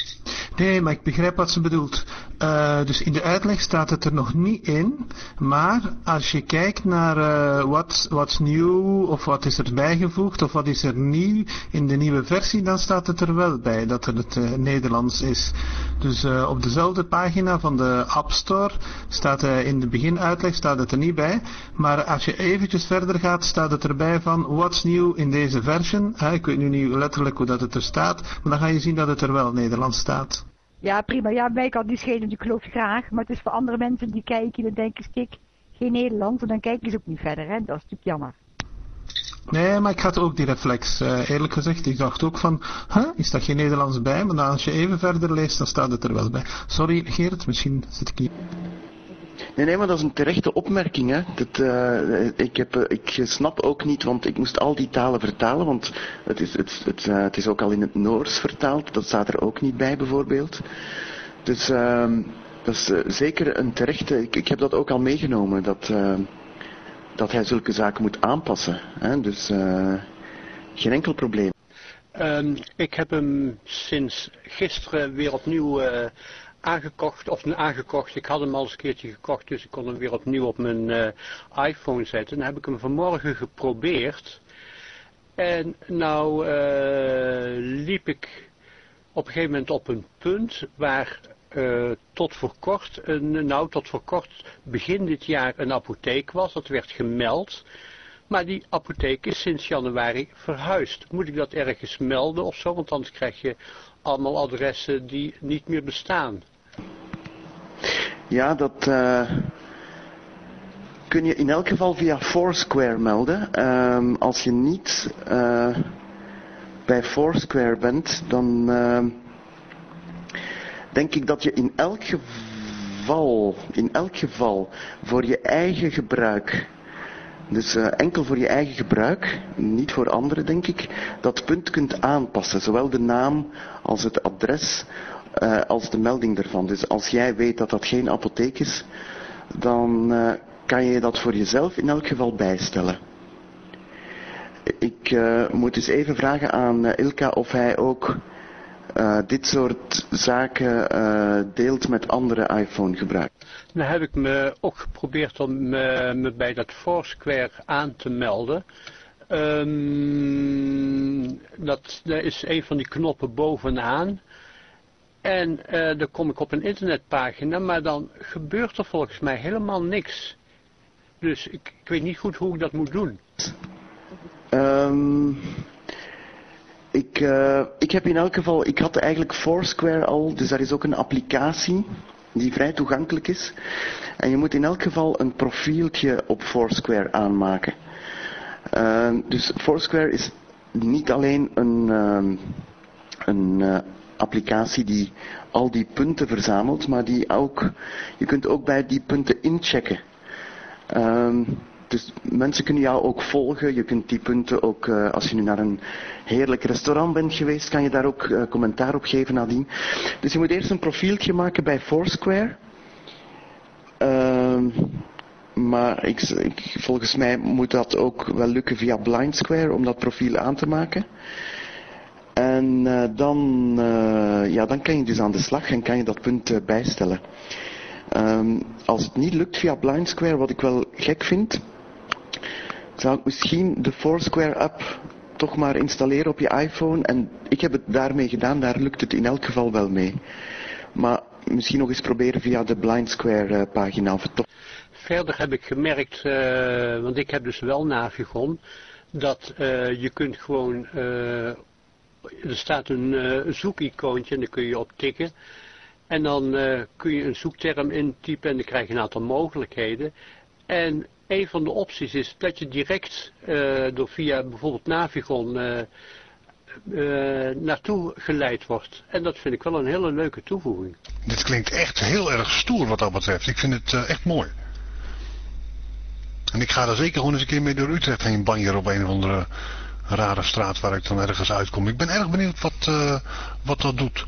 nee, maar ik begrijp wat ze bedoelt. Uh, dus in de uitleg staat het er nog niet in. Maar als je kijkt naar uh, wat what's nieuw of wat is er bijgevoegd of wat is er nieuw in de nieuwe versie, dan staat het er wel bij dat het uh, Nederlands is. Dus op dezelfde pagina van de App Store staat in de beginuitleg staat het er niet bij. Maar als je eventjes verder gaat, staat het erbij van what's nieuw in deze version. ik weet nu niet letterlijk hoe dat het er staat, maar dan ga je zien dat het er wel Nederlands staat. Ja, prima. Ja, mij kan die schelen, die ik graag. Maar het is voor andere mensen die kijken en denken, stik, geen Nederland. En dan kijken ze ook niet verder, hè. Dat is natuurlijk jammer. Nee, maar ik had ook die reflex. Uh, eerlijk gezegd, ik dacht ook van, huh, is dat geen Nederlands bij? Maar dan als je even verder leest, dan staat het er wel bij. Sorry, Geert, misschien zit ik niet... Nee, nee, maar dat is een terechte opmerking. Hè. Dat, uh, ik, heb, uh, ik snap ook niet, want ik moest al die talen vertalen, want het is, het, het, uh, het is ook al in het Noors vertaald. Dat staat er ook niet bij, bijvoorbeeld. Dus uh, dat is zeker een terechte... Ik, ik heb dat ook al meegenomen, dat, dat hij zulke zaken moet aanpassen. Hè. Dus geen enkel probleem. Um, ik heb hem sinds gisteren weer opnieuw aangekocht, of aangekocht, ik had hem al eens een keertje gekocht, dus ik kon hem weer opnieuw op mijn uh, iPhone zetten. Dan heb ik hem vanmorgen geprobeerd. En nou uh, liep ik op een gegeven moment op een punt waar uh, tot voor kort, een, nou tot voor kort begin dit jaar een apotheek was, dat werd gemeld. Maar die apotheek is sinds januari verhuisd. Moet ik dat ergens melden of zo? Want anders krijg je allemaal adressen die niet meer bestaan. Ja, dat uh, kun je in elk geval via Foursquare melden. Um, als je niet uh, bij Foursquare bent, dan uh, denk ik dat je in elk geval, in elk geval voor je eigen gebruik dus uh, enkel voor je eigen gebruik, niet voor anderen denk ik, dat punt kunt aanpassen. Zowel de naam als het adres uh, als de melding ervan. Dus als jij weet dat dat geen apotheek is, dan uh, kan je dat voor jezelf in elk geval bijstellen. Ik moet dus even vragen aan Ilka of hij ook dit soort zaken deelt met andere iPhone gebruikers. Nou heb ik me ook geprobeerd om me, me bij dat Foursquare aan te melden. Um, dat, dat is een van die knoppen bovenaan. En uh, dan kom ik op een internetpagina, maar dan gebeurt er volgens mij helemaal niks. Dus ik, ik weet niet goed hoe ik dat moet doen. Um, ik, uh, ik heb in elk geval, ik had eigenlijk Foursquare al, dus daar is ook een applicatie. die vrij toegankelijk is. En je moet in elk geval een profieltje op Foursquare aanmaken. Uh, dus Foursquare is niet alleen een, uh, een applicatie die al die punten verzamelt, maar die ook, je kunt ook bij die punten inchecken. Dus mensen kunnen jou ook volgen. Je kunt die punten ook, uh, als je nu naar een heerlijk restaurant bent geweest, kan je daar ook uh, commentaar op geven nadien. Dus je moet eerst een profieltje maken bij Foursquare. Uh, maar ik, ik, volgens mij moet dat ook wel lukken via Blind Square om dat profiel aan te maken. En uh, dan, ja, dan kan je dus aan de slag en kan je dat punt bijstellen. Um, als het niet lukt via Blind Square, wat ik wel gek vind, zou ik misschien de Foursquare app toch maar installeren op je iPhone. En ik heb het daarmee gedaan, daar lukt het in elk geval wel mee. Maar misschien nog eens proberen via de Blind Square pagina of het. Verder heb ik gemerkt, uh, want ik heb dus wel Navigon, dat uh, je kunt gewoon, er staat een zoekicoontje en daar kun je op tikken. En dan kun je een zoekterm intypen en dan krijg je een aantal mogelijkheden. En een van de opties is dat je direct door via bijvoorbeeld Navigon naartoe geleid wordt. En dat vind ik wel een hele leuke toevoeging. Dit klinkt echt heel erg stoer wat dat betreft. Ik vind het echt mooi. En ik ga daar zeker gewoon eens een keer mee door Utrecht heen banjeren op een of andere rare straat waar ik dan ergens uitkom. Ik ben erg benieuwd wat, wat dat doet.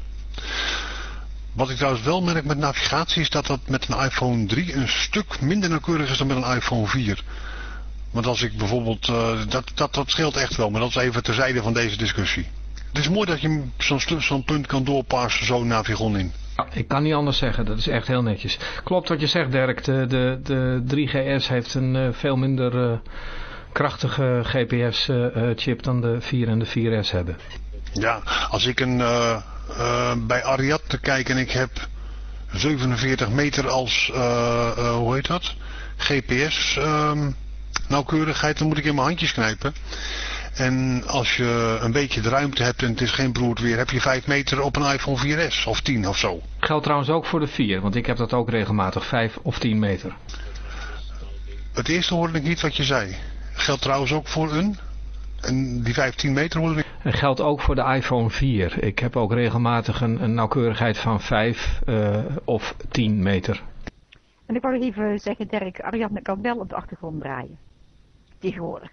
Wat ik trouwens wel merk met navigatie is dat dat met een iPhone 3 een stuk minder nauwkeurig is dan met een iPhone 4. Want als ik bijvoorbeeld, uh, dat, dat, dat scheelt echt wel, maar dat is even terzijde van deze discussie. Het is mooi dat je zo'n zo punt kan doorpassen zo Navigon in. Ja, ik kan niet anders zeggen, dat is echt heel netjes. Klopt wat je zegt Dirk, de, de, de 3GS heeft een uh, veel minder uh, krachtige GPS-chip dan de 4 en de 4S hebben. Ja, als ik een, bij Ariadne kijk en ik heb 47 meter als, hoe heet dat, GPS um, nauwkeurigheid, dan moet ik in mijn handjes knijpen. En als je een beetje de ruimte hebt en het is geen broerd weer, heb je 5 meter op een iPhone 4S of 10 of zo. Geldt trouwens ook voor de 4, want ik heb dat ook regelmatig, 5 of 10 meter. Het eerste hoorde ik niet wat je zei. Geldt trouwens ook voor een? En die 15 meter hoorde ik... Het geldt ook voor de iPhone 4. Ik heb ook regelmatig een, een nauwkeurigheid van 5 uh, of 10 meter. En ik wou nog even zeggen, Dirk, Ariadne kan wel op de achtergrond draaien. Tegenwoordig.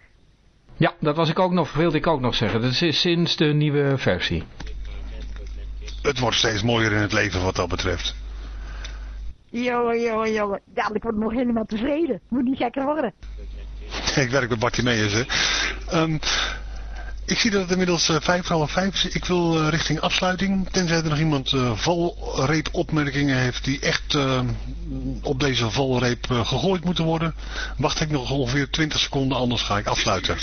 Ja, dat was ik ook nog, wilde ik ook nog zeggen. Dat is sinds de nieuwe versie. Het wordt steeds mooier in het leven wat dat betreft. Jongen, jongen, jongen. Ja, ik word nog helemaal tevreden. Moet niet gekker worden. ik werk met Bartimeus, hè. Um, ik zie dat het inmiddels uh, vijf voor half vijf is. Ik wil uh, richting afsluiting. Tenzij er nog iemand uh, valreepopmerkingen heeft die echt op deze valreep gegooid moeten worden. Wacht ik nog ongeveer 20 seconden, anders ga ik afsluiten.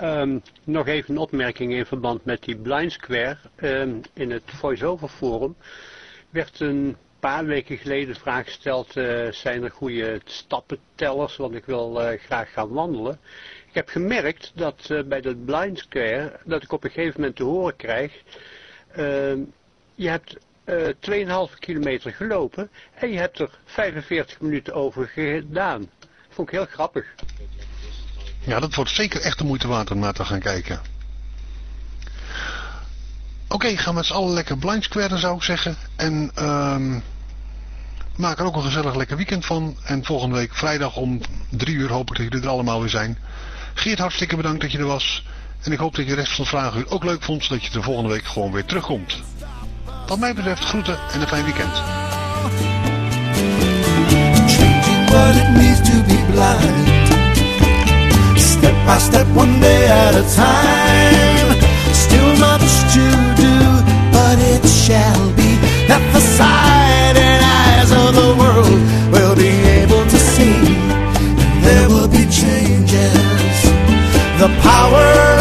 Um, nog even een opmerking in verband met die Blind Square. In het voice-over forum werd een paar weken geleden de vraag gesteld, zijn er goede stappentellers, want ik wil graag gaan wandelen. Ik heb gemerkt dat uh, bij dat blind square, dat ik op een gegeven moment te horen krijg, je hebt uh, 2,5 kilometer gelopen en je hebt er 45 minuten over gedaan. Vond ik heel grappig. Ja, dat wordt zeker echt de moeite waard om naar te gaan kijken. Oké, gaan we met z'n allen lekker blind square zou ik zeggen. En um, maak er ook een gezellig lekker weekend van. En volgende week vrijdag om drie uur hoop ik dat jullie er allemaal weer zijn. Geert, hartstikke bedankt dat je er was. En ik hoop dat je de rest van de vragen ook leuk vond, zodat je de volgende week gewoon weer terugkomt. Wat mij betreft groeten en een fijn weekend. Much to do, but it shall be. That the sight and eyes of the world will be able to see. There will be changes. The power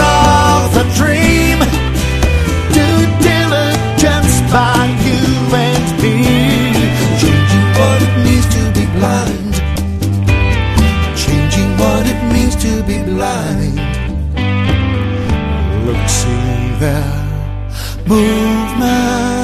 the movement.